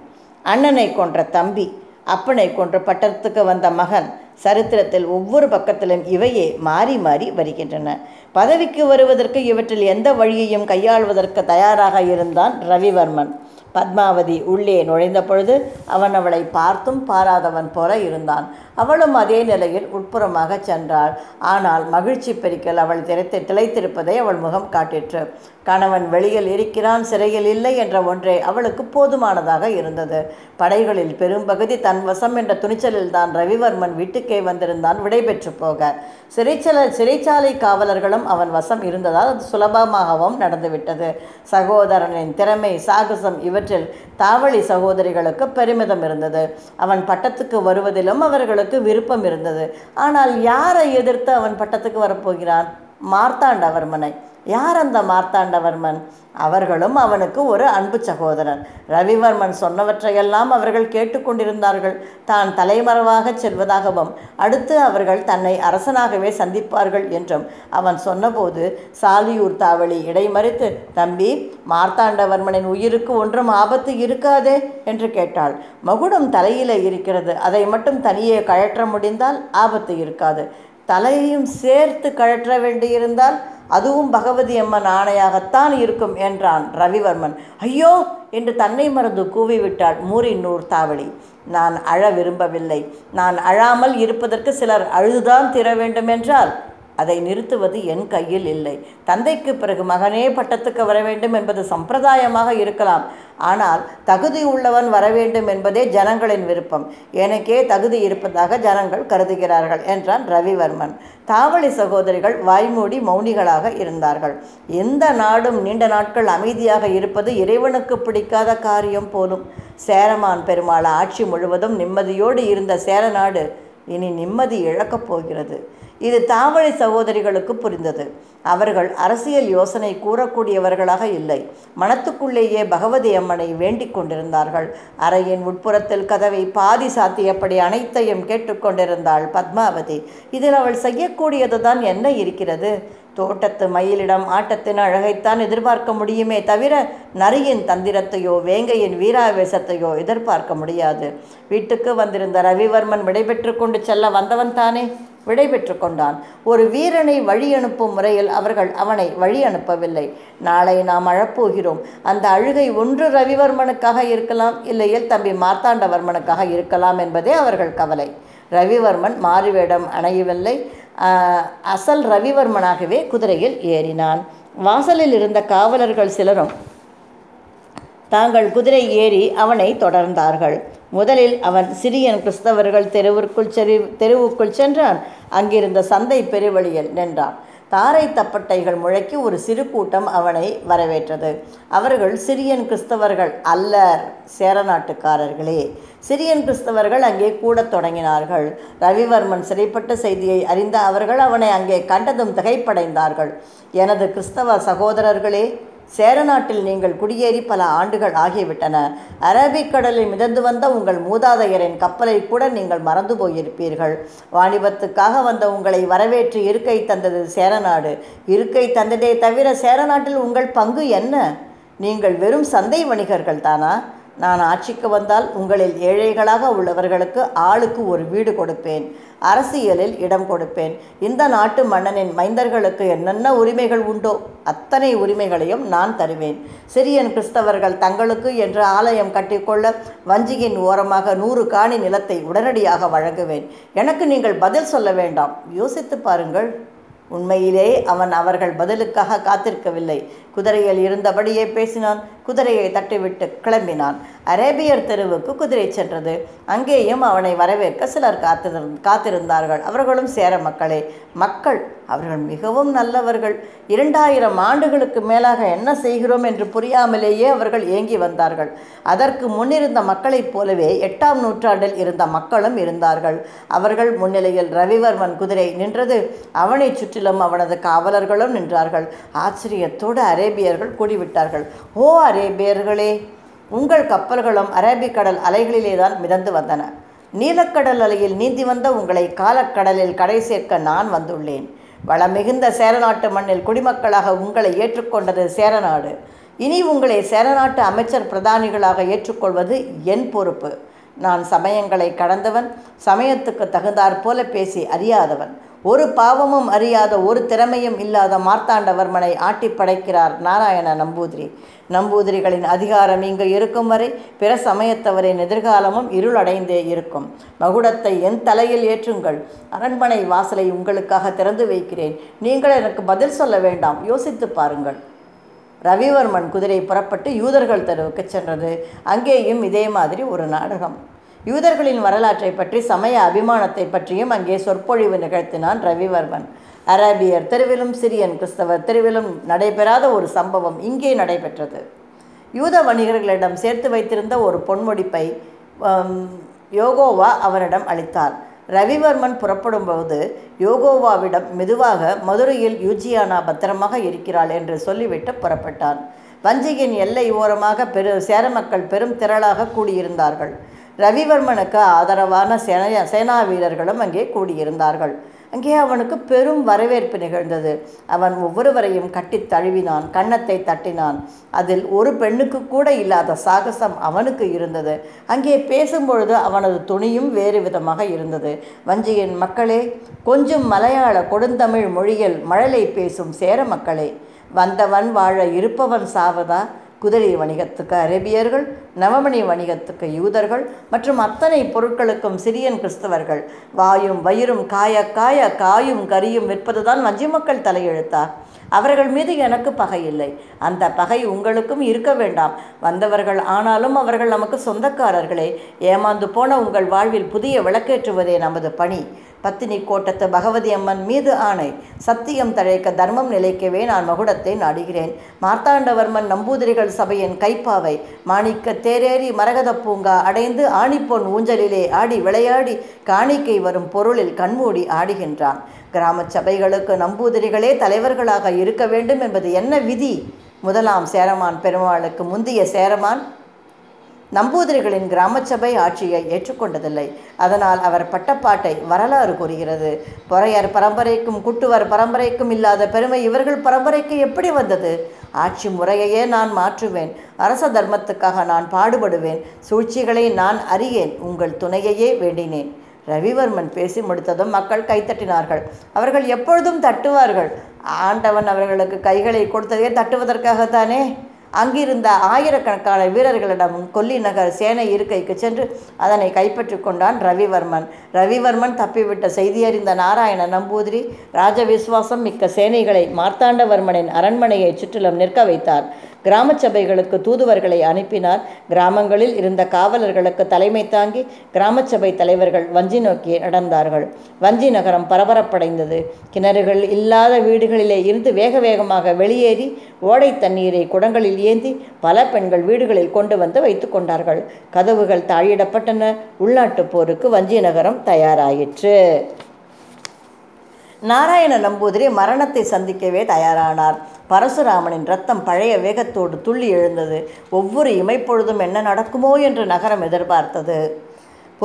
அண்ணனை கொன்ற தம்பி அப்பனை கொன்ற பட்டத்துக்கு வந்த மகன் சரித்திரத்தில் ஒவ்வொரு பக்கத்திலும் இவையே மாறி மாறி வருகின்றன. பதவிக்கு வருவதற்கு இவற்றில் எந்த வழியையும் கையாள்வதற்கு தயாராக இருந்தான் ரவிவர்மன். பத்மாவதி உள்ளே நுழைந்த பொழுது அவன் அவளை பார்த்தும் பாராதவன் போல இருந்தான். அவளும் அதே நிலையில் உட்புறமாக சென்றாள். ஆனால் மகிழ்ச்சி பெருக்கல் அவள் திரைத்து திளைத்திருப்பதை அவள் முகம் காட்டிற்று. கணவன் வெளியில் இருக்கிறான் சிறையில் இல்லை என்ற ஒன்றே அவளுக்கு போதுமானதாக இருந்தது. படைகளில் பெரும்பகுதி தன் வசம் என்ற துணிச்சலில் தான் ரவிவர்மன் வீட்டுக்கே வந்திருந்தான் விடைபெற்று போக. சிறைச்சல சிறைச்சாலை காவலர்களும் அவன் வசம் இருந்ததால் அது சுலபமாகவும் நடந்துவிட்டது. சகோதரனின் திறமை சாகசம் இவற்றில் தாவளி சகோதரிகளுக்கு பெருமிதம் இருந்தது. அவன் பட்டத்துக்கு வருவதிலும் அவர்களுக்கு விருப்பம் இருந்தது. ஆனால் யாரை எதிர்த்து அவன் பட்டத்துக்கு வரப்போகிறான்? மார்த்தாண்டவர்மனை. யார் அந்த மார்த்தாண்டவர்மன்? அவர்களும் அவனுக்கு ஒரு அன்பு சகோதரன் ரவிவர்மன் சொன்னவற்றையெல்லாம் அவர்கள் கேட்டுக்கொண்டிருந்தார்கள். தான் தலைமறைவாக செல்வதாகவும் அடுத்து அவர்கள் தன்னை அரசனாகவே சந்திப்பார்கள் என்றும் அவன் சொன்னபோது சாலியூர் தாவளி இடைமறித்து தம்பி மார்த்தாண்டவர்மனின் உயிருக்கு ஒன்றும் ஆபத்து இருக்காதே என்று கேட்டாள். மகுடம் தலையில் இருக்கிறது. அதை மட்டும் தனியே கழற்ற முடிந்தால் ஆபத்து இருக்காது. தலையையும் சேர்த்து கழற்ற வேண்டியிருந்தால் அதுவும் பகவதி அம்மன் ஆணையாகத்தான் இருக்கும் என்றான் ரவிவர்மன். ஐயோ! என்று தன்னை மறந்து கூவிவிட்டாள் மூரின்னூர் தாவளி. நான் அழ விரும்பவில்லை. நான் அழாமல் இருப்பதற்கு சிலர் அழுதுதான் தீர வேண்டுமென்றால் அதை நிறுத்துவது என் கையில் இல்லை. தந்தைக்கு பிறகு மகனே பட்டத்துக்கு வர வேண்டும் என்பது சம்பிரதாயமாக இருக்கலாம். ஆனால் தகுதி உள்ளவன் வர வேண்டும் என்பதே ஜனங்களின் விருப்பம். எனக்கே தகுதி இருப்பதாக ஜனங்கள் கருதுகிறார்கள் என்றான் ரவிவர்மன். தாவளி சகோதரிகள் வாய்மூடி மௌனிகளாக இருந்தார்கள். எந்த நாடும் நீண்ட நாட்கள் அமைதியாக இருப்பது இறைவனுக்கு பிடிக்காத காரியம் போலும். சேரமான் பெருமாள் ஆட்சி முழுவதும் நிம்மதியோடு இருந்த சேர நாடு இனி நிம்மதி இழக்கப் போகிறது. இது தாவழி சகோதரிகளுக்கு புரிந்தது. அவர்கள் அரசியல் யோசனை கூறக்கூடியவர்களாக இல்லை. மனத்துக்குள்ளேயே பகவதி அம்மனை வேண்டிக் கொண்டிருந்தார்கள். அறையின் உட்புறத்தில் கதவை பாதி சாத்தியப்படி அனைத்தையும் கேட்டுக்கொண்டிருந்தாள் பத்மாவதி. இதில் அவள் செய்யக்கூடியதுதான் என்ன இருக்கிறது? தோட்டத்து மயிலிடம் ஆட்டத்தின் அழகைத்தான் எதிர்பார்க்க முடியுமே தவிர நரியின் தந்திரத்தையோ வேங்கையின் வீராவேசத்தையோ எதிர்பார்க்க முடியாது. வீட்டுக்கு வந்திருந்த ரவிவர்மன் விடைபெற்று கொண்டு செல்ல வந்தவன் தானே? விடைபெற்று கொண்டான். ஒரு வீரனை வழி அனுப்பும் முறையில் அவர்கள் அவனை வழி அனுப்பவில்லை. நாளை நாம் அழப்போகிறோம். அந்த அழுகை ஒன்று ரவிவர்மனுக்காக இருக்கலாம் இல்லையில் தம்பி மார்த்தாண்டவர்மனுக்காக இருக்கலாம் என்பதே அவர்கள் கவலை. ரவிவர்மன் மாறுவேடம் அணையவில்லை. அசல் ரவிவர்மனாகவே குதிரையில் ஏறினான். வாசலில் இருந்த காவலர்கள் சிலரும் தாங்கள் குதிரை ஏறி அவனை தொடர்ந்தார்கள். முதலில் அவன் சிரியன் கிறிஸ்தவர்கள் தெருவிற்குள் செறி தெருவுக்குள் சென்றான். அங்கிருந்த சந்தை பெருவழியில் நின்றான். தாரை தப்பட்டைகள் முழக்கி ஒரு சிறு கூட்டம் அவனை வரவேற்றது. அவர்கள் சிரியன் கிறிஸ்தவர்கள் அல்லர் சேரநாட்டுக்காரர்களே சிரியன் கிறிஸ்தவர்கள் அங்கே கூடத் தொடங்கினார்கள். ரவிவர்மன் சிறைப்பட்ட செய்தியை அறிந்த அவர்கள் அவனை அங்கே கண்டதும் திகைப்படைந்தார்கள். எனது கிறிஸ்தவ சகோதரர்களே சேரநாட்டில் நீங்கள் குடியேறி பல ஆண்டுகள் ஆகிவிட்டன. அரபிக்கடலில் மிதந்து வந்த உங்கள் மூதாதையரின் கப்பலை கூட நீங்கள் மறந்து போயிருப்பீர்கள். வாணிபத்துக்காக வந்த உங்களை வரவேற்று இருக்கை தந்தது சேரநாடு இருக்கை தந்ததே தவிர சேரநாட்டில் உங்கள் பங்கு என்ன? நீங்கள் வெறும் சந்தை வணிகர்கள் தானா? நான் ஆட்சிக்கு வந்தால் உங்களில் ஏழைகளாக உள்ளவர்களுக்கு ஆளுக்கு ஒரு வீடு கொடுப்பேன். அரசியலில் இடம் கொடுப்பேன். இந்த நாட்டு மன்னனின் மைந்தர்களுக்கு என்னென்ன உரிமைகள் உண்டோ அத்தனை உரிமைகளையும் நான் தருவேன். சிரியன் கிறிஸ்தவர்கள் தங்களுக்கு என்று ஆலயம் கட்டிக்கொள்ள வஞ்சியின் ஓரமாக நூறு காணி நிலத்தை உடனடியாக வழங்குவேன். எனக்கு நீங்கள் பதில் சொல்ல வேண்டாம். யோசித்து பாருங்கள். உண்மையிலே அவன் அவர்கள் பதிலுக்காக காத்திருக்கவில்லை. குதிரையில் இருந்தபடியே பேசினான். குதிரையை தட்டிவிட்டு கிளம்பினான். அரேபியர் தெருவுக்கு குதிரை சென்றது. அங்கேயும் அவனை வரவேற்க சிலர் காத்திரு காத்திருந்தார்கள். அவர்களும் சேர மக்களே மக்கள் அவர்கள் மிகவும் நல்லவர்கள். இரண்டாயிரம் ஆண்டுகளுக்கு மேலாக என்ன செய்கிறோம் என்று புரியாமலேயே அவர்கள் ஏங்கி வந்தார்கள். அதற்கு முன்னிருந்த மக்களைப் போலவே எட்டாம் நூற்றாண்டில் இருந்த மக்களும் இருந்தார்கள். அவர்கள் முன்னிலையில் ரவிவர்மன் குதிரை நின்றது. அவனை சுற்றிலும் அவனது காவலர்களும் நின்றார்கள். ஆச்சரியத்தோடு அரேபியர்கள் கூடிவிட்டார்கள். ஓ அரேபியர்களே உங்கள் கப்பல்களும் அரபிக்கடல் அலைகளிலே தான் மிதந்து வந்தன. நீலக்கடல் அலையில் நீந்தி வந்த உங்களை காலக்கடலில் கடை சேர்க்க நான் வந்துள்ளேன். வளம் மிகுந்த சேரநாட்டு மண்ணில் குடிமக்களாக உங்களை ஏற்றுக்கொண்டது சேரநாடு. இனி உங்களை சேரநாட்டு அமைச்சர் பிரதானிகளாக ஏற்றுக்கொள்வது என் பொறுப்பு. நான் சமயங்களை கடந்தவன் சமயத்துக்கு தகுந்தாற்போல பேசி அறியாதவன். ஒரு பாவமும் அறியாத ஒரு திறமையும் இல்லாத மார்த்தாண்டவர்மனை ஆட்டி படைக்கிறார் நாராயண நம்பூதிரி. நம்பூதிரிகளின் அதிகாரம் இங்கு இருக்கும் வரை பிற சமயத்தவரின் எதிர்காலமும் இருளடைந்தே இருக்கும். மகுடத்தை என் தலையில் ஏற்றுங்கள். அரண்மனை வாசலை உங்களுக்காக திறந்து வைக்கிறேன். நீங்கள் எனக்கு பதில் சொல்ல வேண்டாம். யோசித்து பாருங்கள். ரவிவர்மன் குதிரை புறப்பட்டு யூதர்கள் தெருவுக்கு சென்றது. அங்கேயும் இதே மாதிரி ஒரு நாடகம். யூதர்களின் வரலாற்றை பற்றி சமய அபிமானத்தை பற்றியும் அங்கே சொற்பொழிவு நிகழ்த்தினான் ரவிவர்மன். அரேபியர் தெருவிலும் சிரியன் கிறிஸ்தவர் தெருவிலும் நடைபெறாத ஒரு சம்பவம் இங்கே நடைபெற்றது. யூத வணிகர்களிடம் சேர்த்து வைத்திருந்த ஒரு பொன்முடிப்பை யோகோவா அவனிடம் அளித்தார். ரவிவர்மன் புறப்படும்போது யோகோவாவிடம் மெதுவாக மதுரையில் யூஜியானா பத்திரமாக இருக்கிறாள் என்று சொல்லிவிட்டு புறப்பட்டான். வஞ்சியின் எல்லை ஓரமாக பெரு சேர மக்கள் பெரும் திரளாக கூடியிருந்தார்கள். ரவிவர்மனுக்கு ஆதரவான சேன சேனா வீரர்களும் அங்கே கூடியிருந்தார்கள். அங்கே அவனுக்கு பெரும் வரவேற்பு நிகழ்ந்தது. அவன் ஒவ்வொருவரையும் கட்டித் தழுவினான் கன்னத்தை தட்டினான். அதில் ஒரு பெண்ணுக்கு கூட இல்லாத சாகசம் அவனுக்கு இருந்தது. அங்கே பேசும்பொழுது அவனது துணியும் வேறு விதமாக இருந்தது. வஞ்சியின் மக்களே கொஞ்சம் மலையாள கொடுந்தமிழ் மொழியில் மழலை பேசும் சேர மக்களே வந்தவன் வாழ இருப்பவன் சாவதா? குதிரை வணிகத்துக்கு அரேபியர்கள் நவமணி வணிகத்துக்கு யூதர்கள் மற்றும் அத்தனை பொருட்களுக்கும் சிரியன் கிறிஸ்தவர்கள். வாயும் வயிறும் காய காய காயும் கரியும் விற்பதுதான் வஞ்சி மக்கள் தலையெழுத்தா? அவர்கள் மீது எனக்கு பகை இல்லை. அந்த பகை உங்களுக்கும் இருக்க வேண்டாம். வந்தவர்கள் ஆனாலும் அவர்கள் நமக்கு சொந்தக்காரர்களே. ஏமாந்து போன உங்கள் வாழ்வில் புதிய விளக்கேற்றுவதே நமது பணி. பத்தினி கோட்டத்து பகவதி அம்மன் மீது ஆணை. சத்தியம் தழைக்க தர்மம் நிலைக்கவே நான் மகுடத்தை நாடுகிறேன். மார்த்தாண்டவர்மன் நம்பூதிரிகள் சபையின் கைப்பாவை. மாணிக்க தேரேறி மரகத பூங்கா அடைந்து ஆணிப்பொன் ஊஞ்சலிலே ஆடி விளையாடி காணிக்கை வரும் பொருளில் கண்மூடி ஆடுகின்றான். கிராம சபைகளுக்கு நம்பூதிரிகளே தலைவர்களாக இருக்க வேண்டும் என்பது என்ன விதி? முதலாம் சேரமான் பெருமாளுக்கு முந்திய சேரமான் நம்பூதிரிகளின் கிராம சபை ஆட்சியை ஏற்றுக்கொண்டதில்லை. அதனால் அவர் பட்டப்பாட்டை வரலாறு கூறுகிறது. பொறையர் பரம்பரைக்கும் குட்டுவர் பரம்பரைக்கும் இல்லாத பெருமை இவர்கள் பரம்பரைக்கு எப்படி வந்தது? ஆட்சி முறையையே நான் மாற்றுவேன். அரச தர்மத்துக்காக நான் பாடுபடுவேன். சூழ்ச்சிகளை நான் அறியேன். உங்கள் துணையையே வேண்டினேன். ரவிவர்மன் பேசி முடித்ததும் மக்கள் கைத்தட்டினார்கள். அவர்கள் எப்பொழுதும் தட்டுவார்கள். ஆண்டவன் அவர்களுக்கு கைகளை கொடுத்ததே தட்டுவதற்காகத்தானே? அங்கிருந்த ஆயிரக்கணக்கான வீரர்களிடமும் கொல்லி நகர் சேனை இருக்கைக்கு சென்று அதனை கைப்பற்றி கொண்டான் ரவிவர்மன். ரவிவர்மன் தப்பிவிட்ட செய்தியறிந்த நாராயண நம்பூதிரி ராஜவிஸ்வாசம் மிக்க சேனைகளை மார்த்தாண்டவர்மனின் அரண்மனையை சுற்றிலும் நிற்க வைத்தார். கிராம சபைகளுக்கு தூதுவர்களை அனுப்பினார். கிராமங்களில் இருந்த காவலர்களுக்கு தலைமை தாங்கி கிராம சபை தலைவர்கள் வஞ்சி நோக்கி நடந்தார்கள். வஞ்சி நகரம் பரபரப்படைந்தது. கிணறுகள் இல்லாத வீடுகளிலே இருந்து வேக வேகமாக வெளியேறி ஓடை தண்ணீரை குடங்களில் ஏந்தி பல பெண்கள் வீடுகளில் கொண்டு வந்து வைத்து கொண்டார்கள். கதவுகள் தாழிடப்பட்டன உள்நாட்டுப் போருக்கு வஞ்சி நகரம் தயாராயிற்று. நாராயண நம்பூதிரி மரணத்தை சந்திக்கவே தயாரானார். பரசுராமனின் ரத்தம் பழைய வேகத்தோடு துள்ளி எழுந்தது. ஒவ்வொரு இமைப்பொழுதும் என்ன நடக்குமோ என்று நகரம் எதிர்பார்த்தது.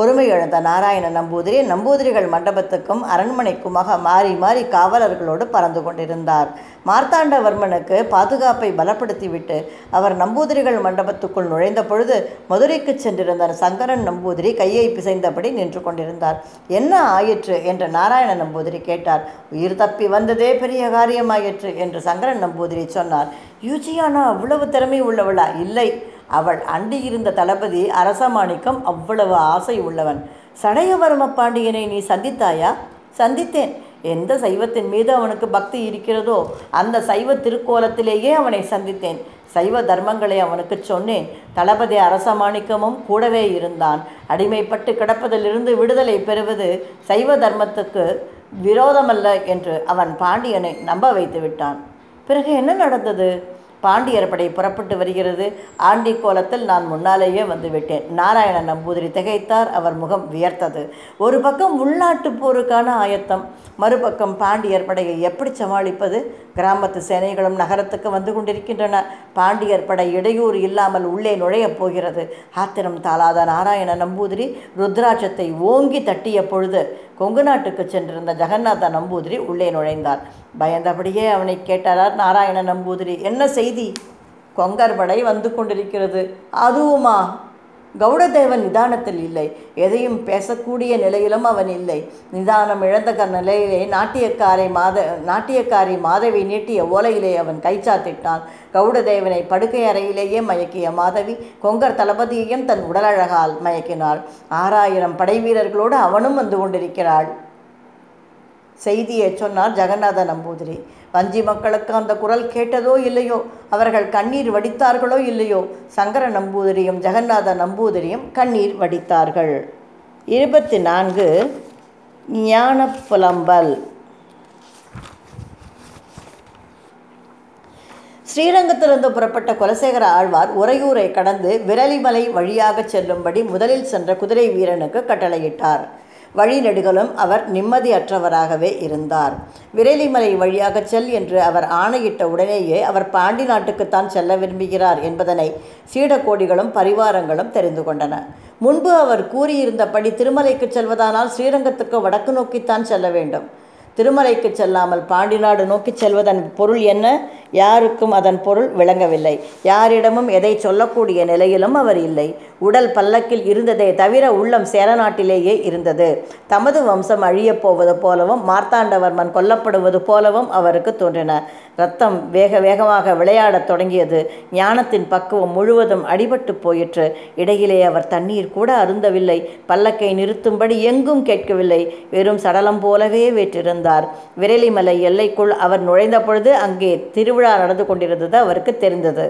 பொறுமை இழந்த நாராயண நம்பூதிரி நம்பூதிரிகள் மண்டபத்துக்கும் அரண்மனைக்குமாக மாறி மாறி காவலர்களோடு பறந்து கொண்டிருந்தார். மார்த்தாண்டவர்மனுக்கு பாதுகாப்பை பலப்படுத்திவிட்டு அவர் நம்பூதிரிகள் மண்டபத்துக்குள் நுழைந்த பொழுது மதுரைக்கு சென்றிருந்த சங்கரன் நம்பூதிரி கையை பிசைந்தபடி நின்று கொண்டிருந்தார். என்ன ஆயிற்று? என்று நாராயண நம்பூதிரி கேட்டார். உயிர் தப்பி வந்ததே பெரிய காரியமாயிற்று என்று சங்கரன் நம்பூதிரி சொன்னார். யூஜியானா அவ்வளவு திறமை உள்ளவளா? இல்லை. அவள் அண்டியிருந்த தளபதி அரசமாணிக்கம் அவ்வளவு ஆசை உள்ளவன். சடையவர்ம பாண்டியனை நீ சந்தித்தாயா? சந்தித்தேன். எந்த சைவத்தின் மீது அவனுக்கு பக்தி இருக்கிறதோ அந்த சைவ திருக்கோலத்திலேயே அவனை சந்தித்தேன். சைவ தர்மங்களை அவனுக்கு சொன்னேன். தளபதி அரசமாணிக்கமும் கூடவே இருந்தான். அடிமைப்பட்டு கிடப்பதிலிருந்து விடுதலை பெறுவது சைவ தர்மத்துக்கு விரோதமல்ல என்று அவன் பாண்டியனை நம்ப வைத்து விட்டான் பிறகு என்ன நடந்தது? பாண்டியர் படை புறப்பட்டு வருகிறது. ஆண்டி கோலத்தில் நான் முன்னாலேயே வந்துவிட்டேன். நாராயண நம்பூதிரி திகைத்தார் அவர் முகம் வியர்த்தது. ஒரு பக்கம் உள்நாட்டு போருக்கான ஆயத்தம் மறுபக்கம் பாண்டியர் படையை எப்படி சமாளிப்பது? கிராமத்து சேனைகளும் நகரத்துக்கு வந்து கொண்டிருக்கின்றன. பாண்டியர் படை இடையூறு இல்லாமல் உள்ளே நுழையப் போகிறது. ஆத்திரம் தாளாத நாராயண நம்பூதிரி ருத்ராட்சத்தை ஓங்கி தட்டிய பொழுது கொங்கு நாட்டுக்கு சென்றிருந்த ஜெகநாத நம்பூதிரி உள்ளே நுழைந்தார். பயந்தபடியே அவனை கேட்டாரார் நாராயண நம்பூதிரி என்ன செய்தி? கொங்கர் படை வந்து கொண்டிருக்கிறது. அதுவுமா? கௌடதேவன் நிதானத்தில் இல்லை. எதையும் பேசக்கூடிய நிலையிலும் அவன் இல்லை. நிதானம் இழந்த க- நிலையிலே நாட்டியக்காரை மாத நாட்டியக்காரி மாதவி நீட்டிய ஓலையிலே அவன் கைச்சாத்திட்டான் கௌடதேவனை படுக்கை அறையிலேயே மயக்கிய மாதவி கொங்கர் தளபதியையும் தன் உடலழகால் மயக்கினாள். ஆறாயிரம் படை வீரர்களோடு அவனும் வந்து கொண்டிருக்கிறாள். செய்தியை சொன்னார் ஜெகநாத நம்பூதிரி. வஞ்சி மக்களுக்கு அந்த குரல் கேட்டதோ இல்லையோ? அவர்கள் கண்ணீர் வடித்தார்களோ இல்லையோ? சங்கர நம்பூதிரியும் ஜெகநாத நம்பூதிரியும் கண்ணீர் வடித்தார்கள். இருபத்தி நான்கு ஞான புலம்பல் ஸ்ரீரங்கத்திலிருந்து புறப்பட்ட குலசேகர ஆழ்வார் உறையூரை கடந்து விரலிமலை வழியாக செல்லும்படி முதலில் சென்ற குதிரை வீரனுக்கு கட்டளையிட்டார். வழிநெடுகளும் அவர் நிம்மதியற்றவராகவே இருந்தார். விரலிமலை வழியாகச் செல் என்று அவர் ஆணையிட்ட உடனேயே அவர் பாண்டி நாட்டுக்குத்தான் செல்ல விரும்புகிறார் என்பதனை சீடக்கோடிகளும் பரிவாரங்களும் தெரிந்து கொண்டன. முன்பு அவர் கூறியிருந்தபடி திருமலைக்கு செல்வதானால் ஸ்ரீரங்கத்துக்கு வடக்கு நோக்கித்தான் செல்ல வேண்டும். திருமலைக்கு செல்லாமல் பாண்டிநாடு நோக்கி செல்வதன் பொருள் என்ன? யாருக்கும் அதன் பொருள் விளங்கவில்லை. யாரிடமும் எதை சொல்லக்கூடிய நிலையிலும் அவர் இல்லை. உடல் பல்லக்கில் இருந்ததே தவிர உள்ளம் சேரநாட்டிலேயே இருந்தது. தமது வம்சம் அழியப் போவது போலவும் மார்த்தாண்டவர்மன் கொல்லப்படுவது போலவும் அவருக்கு தோன்றின. ரத்தம் வேக வேகமாக விளையாடத் தொடங்கியது. ஞானத்தின் பக்குவம் முழுவதும் அடிபட்டு போயிற்று. இடையிலே அவர் தண்ணீர் கூட அருந்தவில்லை. பல்லக்கை நிறுத்தும்படி எங்கும் கேட்கவில்லை. வெறும் சடலம் போலவே வேற்றிருந்தார். விரலிமலை எல்லைக்குள் அவர் நுழைந்த பொழுது அங்கே திருவிழா நடந்து கொண்டிருந்தது அவருக்கு தெரிந்தது.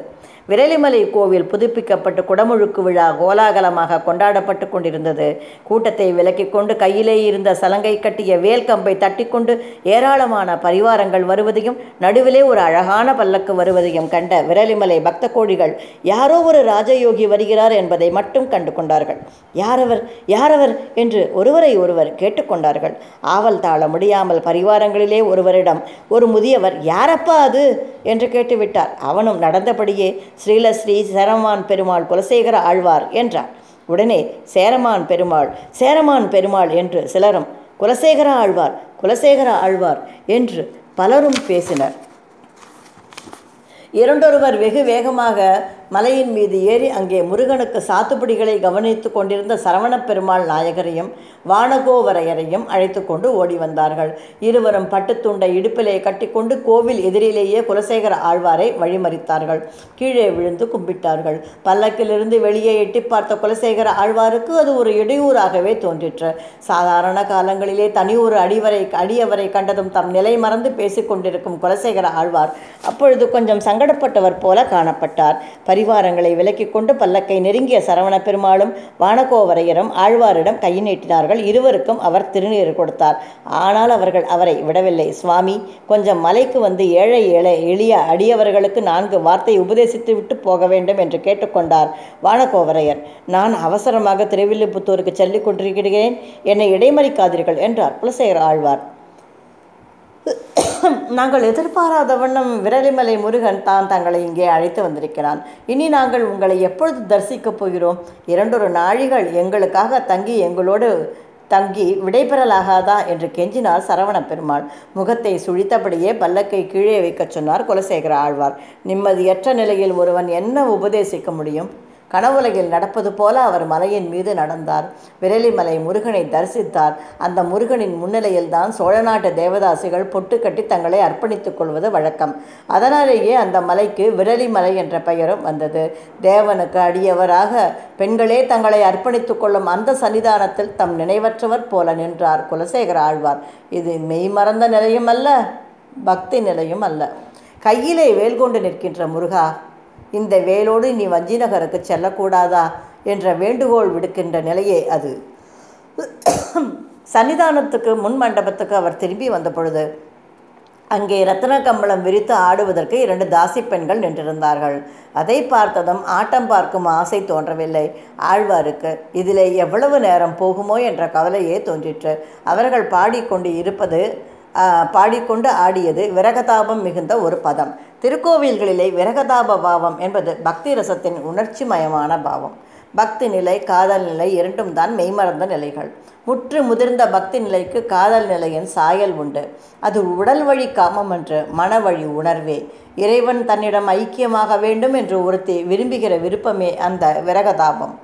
விரலிமலை கோவில் புதுப்பிக்கப்பட்டு குடமுழுக்கு விழா கோலாகலமாக கொண்டாடப்பட்டு கொண்டிருந்தது. கூட்டத்தை விலக்கிக் கொண்டு கையிலே இருந்த சலங்கை கட்டிய வேல்கம்பை தட்டிக்கொண்டு ஏராளமான பரிவாரங்கள் வருவதையும் நடுவிலே ஒரு அழகான பல்லக்கு வருவதையும் கண்ட விரலிமலை பக்த கோழிகள் யாரோ ஒரு ராஜயோகி வருகிறார் என்பதை மட்டும் கண்டு கொண்டார்கள். யாரவர் யாரவர்? என்று ஒருவரை ஒருவர் கேட்டுக்கொண்டார்கள். ஆவல் தாழ முடியாமல் பரிவாரங்களிலே ஒருவரிடம் ஒரு முதியவர் யாரப்பா அது? என்று கேட்டுவிட்டார். அவனும் நடந்தபடியே ஸ்ரீலஸ்ரீ சேரமான் பெருமாள் குலசேகர ஆழ்வார் என்றார். உடனே சேரமான் பெருமாள் சேரமான் பெருமாள் என்று சிலரும் குலசேகர ஆழ்வார் குலசேகர ஆழ்வார் என்று பலரும் பேசினர். இரண்டொருவர் வெகு வேகமாக மலையின் மீது ஏறி அங்கே முருகனுக்கு சாத்துப்படிகளை கவனித்து கொண்டிருந்த சரவணப் பெருமாள் நாயகரையும் வானகோவரையரையும் அழைத்து கொண்டு ஓடி வந்தார்கள். இருவரும் பட்டுத்துண்டை இடுப்பிலே கட்டிக்கொண்டு கோவில் எதிரிலேயே குலசேகர ஆழ்வாரை வழிமறித்தார்கள். கீழே விழுந்து கும்பிட்டார்கள். பல்லக்கிலிருந்து வெளியே எட்டி பார்த்த குலசேகர ஆழ்வாருக்கு அது ஒரு இடையூறாகவே தோன்றிற்று. சாதாரண காலங்களிலே தனி ஒரு அடிவரை அடியவரை கண்டதும் தம் நிலை மறந்து பேசிக்கொண்டிருக்கும் குலசேகர ஆழ்வார் அப்பொழுது கொஞ்சம் சங்கடப்பட்டவர் போல காணப்பட்டார். பரிவாரங்களை விலக்கிக் கொண்டு பல்லக்கை நெருங்கிய சரவண பெருமாளும் வானகோவரையரும் ஆழ்வாரிடம் கை நீட்டினார்கள் இருவருக்கும் அவர் திருநீர் கொடுத்தார். ஆனால் அவர்கள் அவரை விடவில்லை. சுவாமி கொஞ்சம் மலைக்கு வந்து ஏழை ஏழை எளிய அடியவர்களுக்கு நான்கு வார்த்தை உபதேசித்து விட்டு போக வேண்டும் என்று கேட்டுக்கொண்டார் வானகோவரையர். நான் அவசரமாக திருவில்லிபுத்தூருக்கு செல்லிக் கொண்டிருக்கிறேன். என்னை இடைமறிக்காதீர்கள் என்றார் குலசேகர ஆழ்வார். நாங்கள் எதிர்பாராத வண்ணம் விரலிமலை முருகன் தான் தங்களை இங்கே அழைத்து வந்திருக்கிறான். இனி நாங்கள் உங்களை எப்பொழுது தரிசிக்கப் போகிறோம்? இரண்டொரு நாழிகள் எங்களுக்காக தங்கி எங்களோடு தங்கி விடைபெறலாகாதா? என்று கெஞ்சினார் சரவண பெருமாள். முகத்தை சுழித்தபடியே பல்லக்கை கீழே வைக்கச் சொன்னார் குலசேகர ஆழ்வார். நிம்மதியற்ற நிலையில் ஒருவன் என்ன உபதேசிக்க முடியும்? கனவுலகில் நடப்பது போல அவர் மலையின் மீது நடந்தார். விரலிமலை முருகனை தரிசித்தார். அந்த முருகனின் முன்னிலையில் தான் சோழ நாட்டு தேவதாசிகள் பொட்டு கட்டி தங்களை அர்ப்பணித்துக் கொள்வது வழக்கம். அதனாலேயே அந்த மலைக்கு விரலிமலை என்ற பெயரும் வந்தது. தேவனுக்கு அடியவராக பெண்களே தங்களை அர்ப்பணித்துக் கொள்ளும் அந்த சன்னிதானத்தில் தம் நினைவற்றவர் போல நின்றார் குலசேகர ஆழ்வார். இது மெய்மறந்த நிலையும் அல்ல பக்தி நிலையும் அல்ல. கையிலே வேல் கொண்டு நிற்கின்ற முருகா இந்த வேலோடு நீ வஞ்சி நகருக்கு செல்லக்கூடாதா என்ற வேண்டுகோள் விடுக்கின்ற நிலையே அது. சன்னிதானத்துக்கு முன் மண்டபத்துக்கு அவர் திரும்பி வந்த பொழுது அங்கே ரத்தன கம்பளம் விரித்து ஆடுவதற்கு இரண்டு தாசி பெண்கள் நின்றிருந்தார்கள். அதை பார்த்ததும் ஆட்டம் பார்க்கும் ஆசை தோன்றவில்லை. ஆழ்வாருக்கு இதிலே எவ்வளவு நேரம் போகுமோ என்ற கவலையே தோன்றிற்று. அவர்கள் பாடிக்கொண்டு இருப்பது பாடிக்கொண்டு ஆடியது விரகதாபம் மிகுந்த ஒரு பதம். திருக்கோவில்களிலே விரகதாப பாவம் என்பது பக்தி ரசத்தின் உணர்ச்சி மயமான பாவம். பக்தி நிலை காதல் நிலை இரண்டும் தான் மெய்மறந்த நிலைகள். முற்று முதிர்ந்த பக்தி நிலைக்கு காதல் நிலையின் சாயல் உண்டு. அது உடல் வழி காமம் என்று மன வழி உணர்வே. இறைவன் தன்னிடம் ஐக்கியமாக வேண்டும் என்று ஒருத்தி விரும்புகிற விருப்பமே அந்த விரகதாபம்.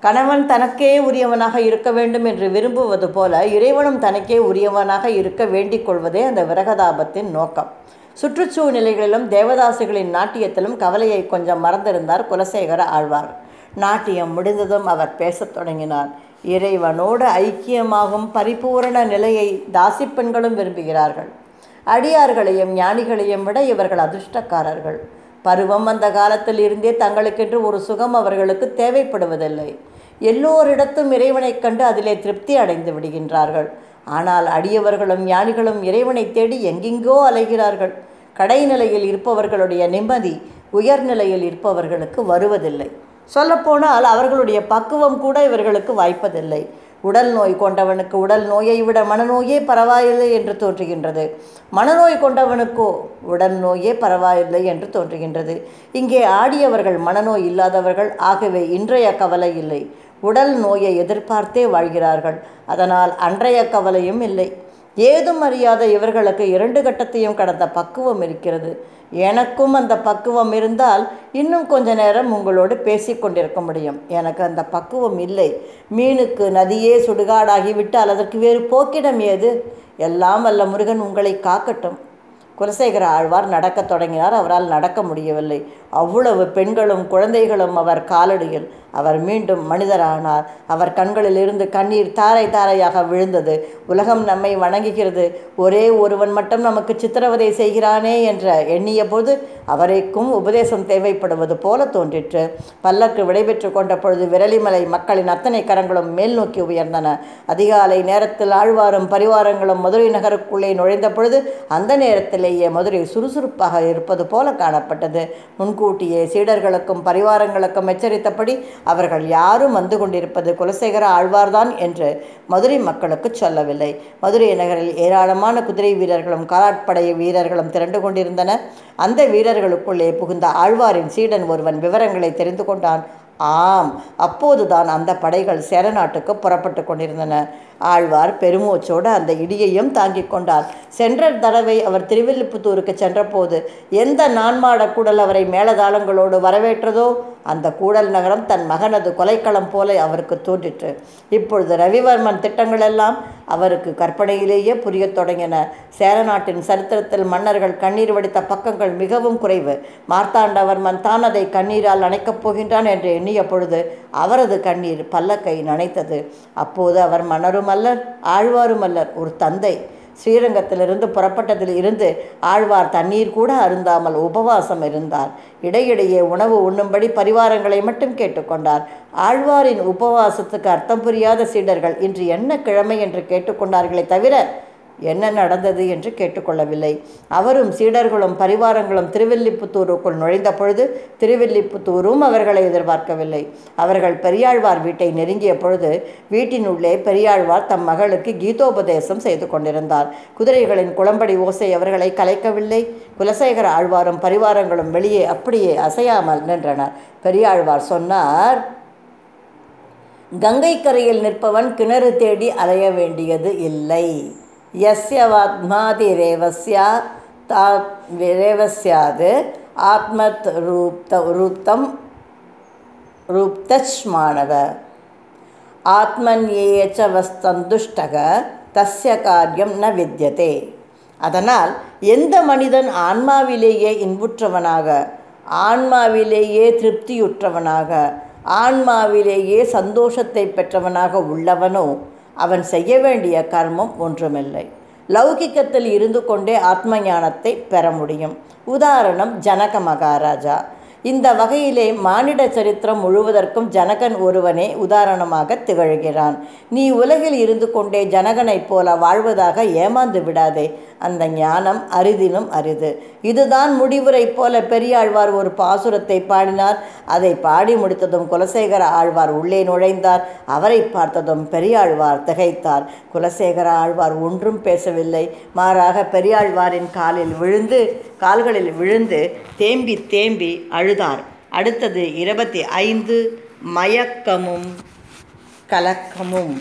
கணவன் தனக்கே உரியவனாக இருக்க வேண்டும் என்று விரும்புவது போல இறைவனும் தனக்கே உரியவனாக இருக்க வேண்டிக் கொள்வதே அந்த விரகதாபத்தின் நோக்கம். சுற்றுச்சூழ்நிலைகளிலும் தேவதாசிகளின் நாட்டியத்திலும் கவலையை கொஞ்சம் மறந்திருந்தார் குலசேகர ஆழ்வார். நாட்டியம் முடிந்ததும் அவர் பேசத் தொடங்கினார். இறைவனோடு ஐக்கியமாகும் பரிபூரண நிலையை தாசிப்பெண்களும் விரும்புகிறார்கள். அடியார்களையும் ஞானிகளையும் விட இவர்கள் அதிர்ஷ்டக்காரர்கள். பருவம் அந்த காலத்தில் இருந்தே தங்களுக்கென்று ஒரு சுகம் அவர்களுக்கு தேவைப்படுவதில்லை. எல்லோரிடத்தும் இறைவனைக் கண்டு அதிலே திருப்தி அடைந்து விடுகின்றார்கள். ஆனால் அடியவர்களும் ஞானிகளும் இறைவனை தேடி எங்கெங்கோ அலைகிறார்கள். கடைநிலையில் இருப்பவர்களுடைய நிம்மதி உயர்நிலையில் இருப்பவர்களுக்கு வருவதில்லை. சொல்லப்போனால் அவர்களுடைய பக்குவம் கூட இவர்களுக்கு வாய்ப்பதில்லை. உடல் நோய் கொண்டவனுக்கு உடல் நோயை விட மனநோயே பரவாயில்லை என்று தோன்றுகின்றது. மனநோய் கொண்டவனுக்கோ உடல் நோயே பரவாயில்லை என்று தோன்றுகின்றது. இங்கே ஆடியவர்கள் மனநோய் இல்லாதவர்கள் ஆகவே இன்றைய கவலை இல்லை. உடல் நோயை எதிர்பார்த்தே வாழ்கிறார்கள். அதனால் அன்றைய கவலையும் இல்லை. ஏதும் அறியாத இவர்களுக்கு இரண்டு கட்டத்தையும் கடந்த பக்குவம் இருக்கிறது. எனக்கும் அந்த பக்குவம் இருந்தால் இன்னும் கொஞ்ச நேரம் உங்களோடு பேசிக் கொண்டிருக்க முடியும். எனக்கு அந்த பக்குவம் இல்லை. மீனுக்கு நதியே சுடுகாடாகிவிட்டால் அதற்கு வேறு போக்கிடம் ஏது? எல்லாம் வல்ல முருகன் உங்களை காக்கட்டும். குலசேகர ஆழ்வார் நடக்கத் தொடங்கினார். அவரால் நடக்க முடியவில்லை. அவ்வளவு பெண்களும் குழந்தைகளும் அவர் காலடியில். அவர் மீண்டும் மனிதரானார். அவர் கண்களிலிருந்து கண்ணீர் தாரை தாரையாக விழுந்தது. உலகம் நம்மை வணங்குகிறது. ஒரே ஒருவன் மட்டும் நமக்கு சித்திரவதை செய்கிறானே என்ற எண்ணிய போது அவரைக்கும் உபதேசம் தேவைப்படுவது போல தோன்றிற்று. பல்லக்கு விடைபெற்று கொண்ட பொழுது விரலிமலை மக்களின் அத்தனை கரங்களும் மேல் நோக்கி உயர்ந்தன. அதிகாலை நேரத்தில் ஆழ்வாரும் பரிவாரங்களும் மதுரை நகருக்குள்ளே நுழைந்த பொழுது அந்த நேரத்திலேயே மதுரை சுறுசுறுப்பாக இருப்பது போல காணப்பட்டது. முன் முன்கூட்டியே சீடர்களுக்கும் பரிவாரங்களுக்கும் எச்சரித்தபடி அவர்கள் யாரும் வந்து கொண்டிருப்பது குலசேகர ஆழ்வார்தான் என்று மதுரை மக்களுக்கு சொல்லவில்லை. மதுரை நகரில் ஏராளமான குதிரை வீரர்களும் காலாட்படை வீரர்களும் திரண்டு கொண்டிருந்தனர். அந்த வீரர்களுக்குள்ளே புகுந்த ஆழ்வாரின் சீடன் ஒருவன் விவரங்களை தெரிந்து கொண்டான். ஆம் அப்போதுதான் அந்த படைகள் சேரநாட்டுக்கு புறப்பட்டு கொண்டிருந்தன. ஆழ்வார் பெருமூச்சோடு அந்த இடியையும் தாங்கிக் கொண்டார். சென்ற தடவை அவர் திருவில்லிபுத்தூருக்கு சென்றபோது எந்த நான்மாட கூடல் அவரை மேலதாளங்களோடு வரவேற்றதோ? அந்த கூடல் நகரம் தன் மகனது கொலைக்களம் போல அவருக்கு தோன்றிற்று. இப்பொழுது ரவிவர்மன் திட்டங்களெல்லாம் அவருக்கு கற்பனையிலேயே புரியத் தொடங்கின. சேர நாட்டின் சரித்திரத்தில் மன்னர்கள் கண்ணீர் வடித்த பக்கங்கள் மிகவும் குறைவு. மார்த்தாண்டவர்மன் தான் அதை கண்ணீரால் அணைக்கப் போகின்றான் என்று எண்ணிய பொழுது அவரது கண்ணீர் பல்லக்கை நனைத்தது. அப்போது அவர் மன்னரும் அல்லர் ஆழ்வாரும் அல்லர் ஒரு தந்தை. ஸ்ரீரங்கத்திலிருந்து புறப்பட்டதில் இருந்து ஆழ்வார் தண்ணீர் கூட அருந்தாமல் உபவாசம் இருந்தார். இடையிடையே உணவு உண்ணும்படி பரிவாரங்களை மட்டும் கேட்டுக்கொண்டார். ஆழ்வாரின் உபவாசத்துக்கு அர்த்தம் புரியாத சீடர்கள் இன்று என்ன கிழமை என்று கேட்டுக்கொண்டார்களே தவிர என்ன நடந்தது என்று கேட்டுக்கொள்ளவில்லை. அவரும் சீடர்களும் பரிவாரங்களும் திருவில்லிபுத்தூருக்குள் நுழைந்த பொழுது திருவில்லிபுத்தூரும் அவர்களை எதிர்பார்க்கவில்லை. அவர்கள் பெரியாழ்வார் வீட்டை நெருங்கிய பொழுது வீட்டினுள்ளே பெரியாழ்வார் தம் மகளுக்கு கீதோபதேசம் செய்து கொண்டிருந்தார். குதிரைகளின் குளம்படி ஓசை அவர்களை கலைக்கவில்லை. குலசேகர ஆழ்வாரும் பரிவாரங்களும் வெளியே அப்படியே அசையாமல் நின்றனர். பெரியாழ்வார் சொன்னார் கங்கை கரையில் நிற்பவன் கிணறு தேடி அலைய வேண்டியது இல்லை. எஸ்ய வாத்மாதி ரேவஸ்யா தா ரேவஸ்யாது ஆத்மத் ரூப்த ரூப்தம் ரூப்தஸ்மானவ ஆத்மன்யேச்ச வஸ்தந்துஷ்டக தஸ்ய காரியம் ந வித்தியதே அதனால் எந்த மனிதன் ஆன்மாவிலேயே இன்புற்றவனாக ஆன்மாவிலேயே திருப்தியுற்றவனாக ஆன்மாவிலேயே சந்தோஷத்தை பெற்றவனாக உள்ளவனோ அவன் செய்ய வேண்டிய கர்மம் ஒன்றுமில்லை. லௌகிக்கத்தில் இருந்து கொண்டே ஆத்ம ஞானத்தை பெற முடியும். உதாரணம் ஜனக மகாராஜா. இந்த வகையிலே மானிட சரித்திரம் முழுவதற்கும் ஜனகன் ஒருவனே உதாரணமாக திகழ்கிறான். நீ உலகில் இருந்து கொண்டே ஜனகனைப் போல வாழ்வதாக ஏமாந்து விடாதே. அந்த ஞானம் அரிதினும் அரிது. இதுதான் முடிவுரை போல பெரியாழ்வார் ஒரு பாசுரத்தை பாடினார். அதை பாடி முடித்ததும் குலசேகர ஆழ்வார் உள்ளே நுழைந்தார். அவரை பார்த்ததும் பெரியாழ்வார் திகைத்தார். குலசேகர ஆழ்வார் ஒன்றும் பேசவில்லை. மாறாக பெரியாழ்வாரின் காலில் விழுந்து கால்களில் விழுந்து தேம்பி தேம்பி அழுதார். அடுத்தது இருபத்தி ஐந்து மயக்கமும் கலக்கமும்.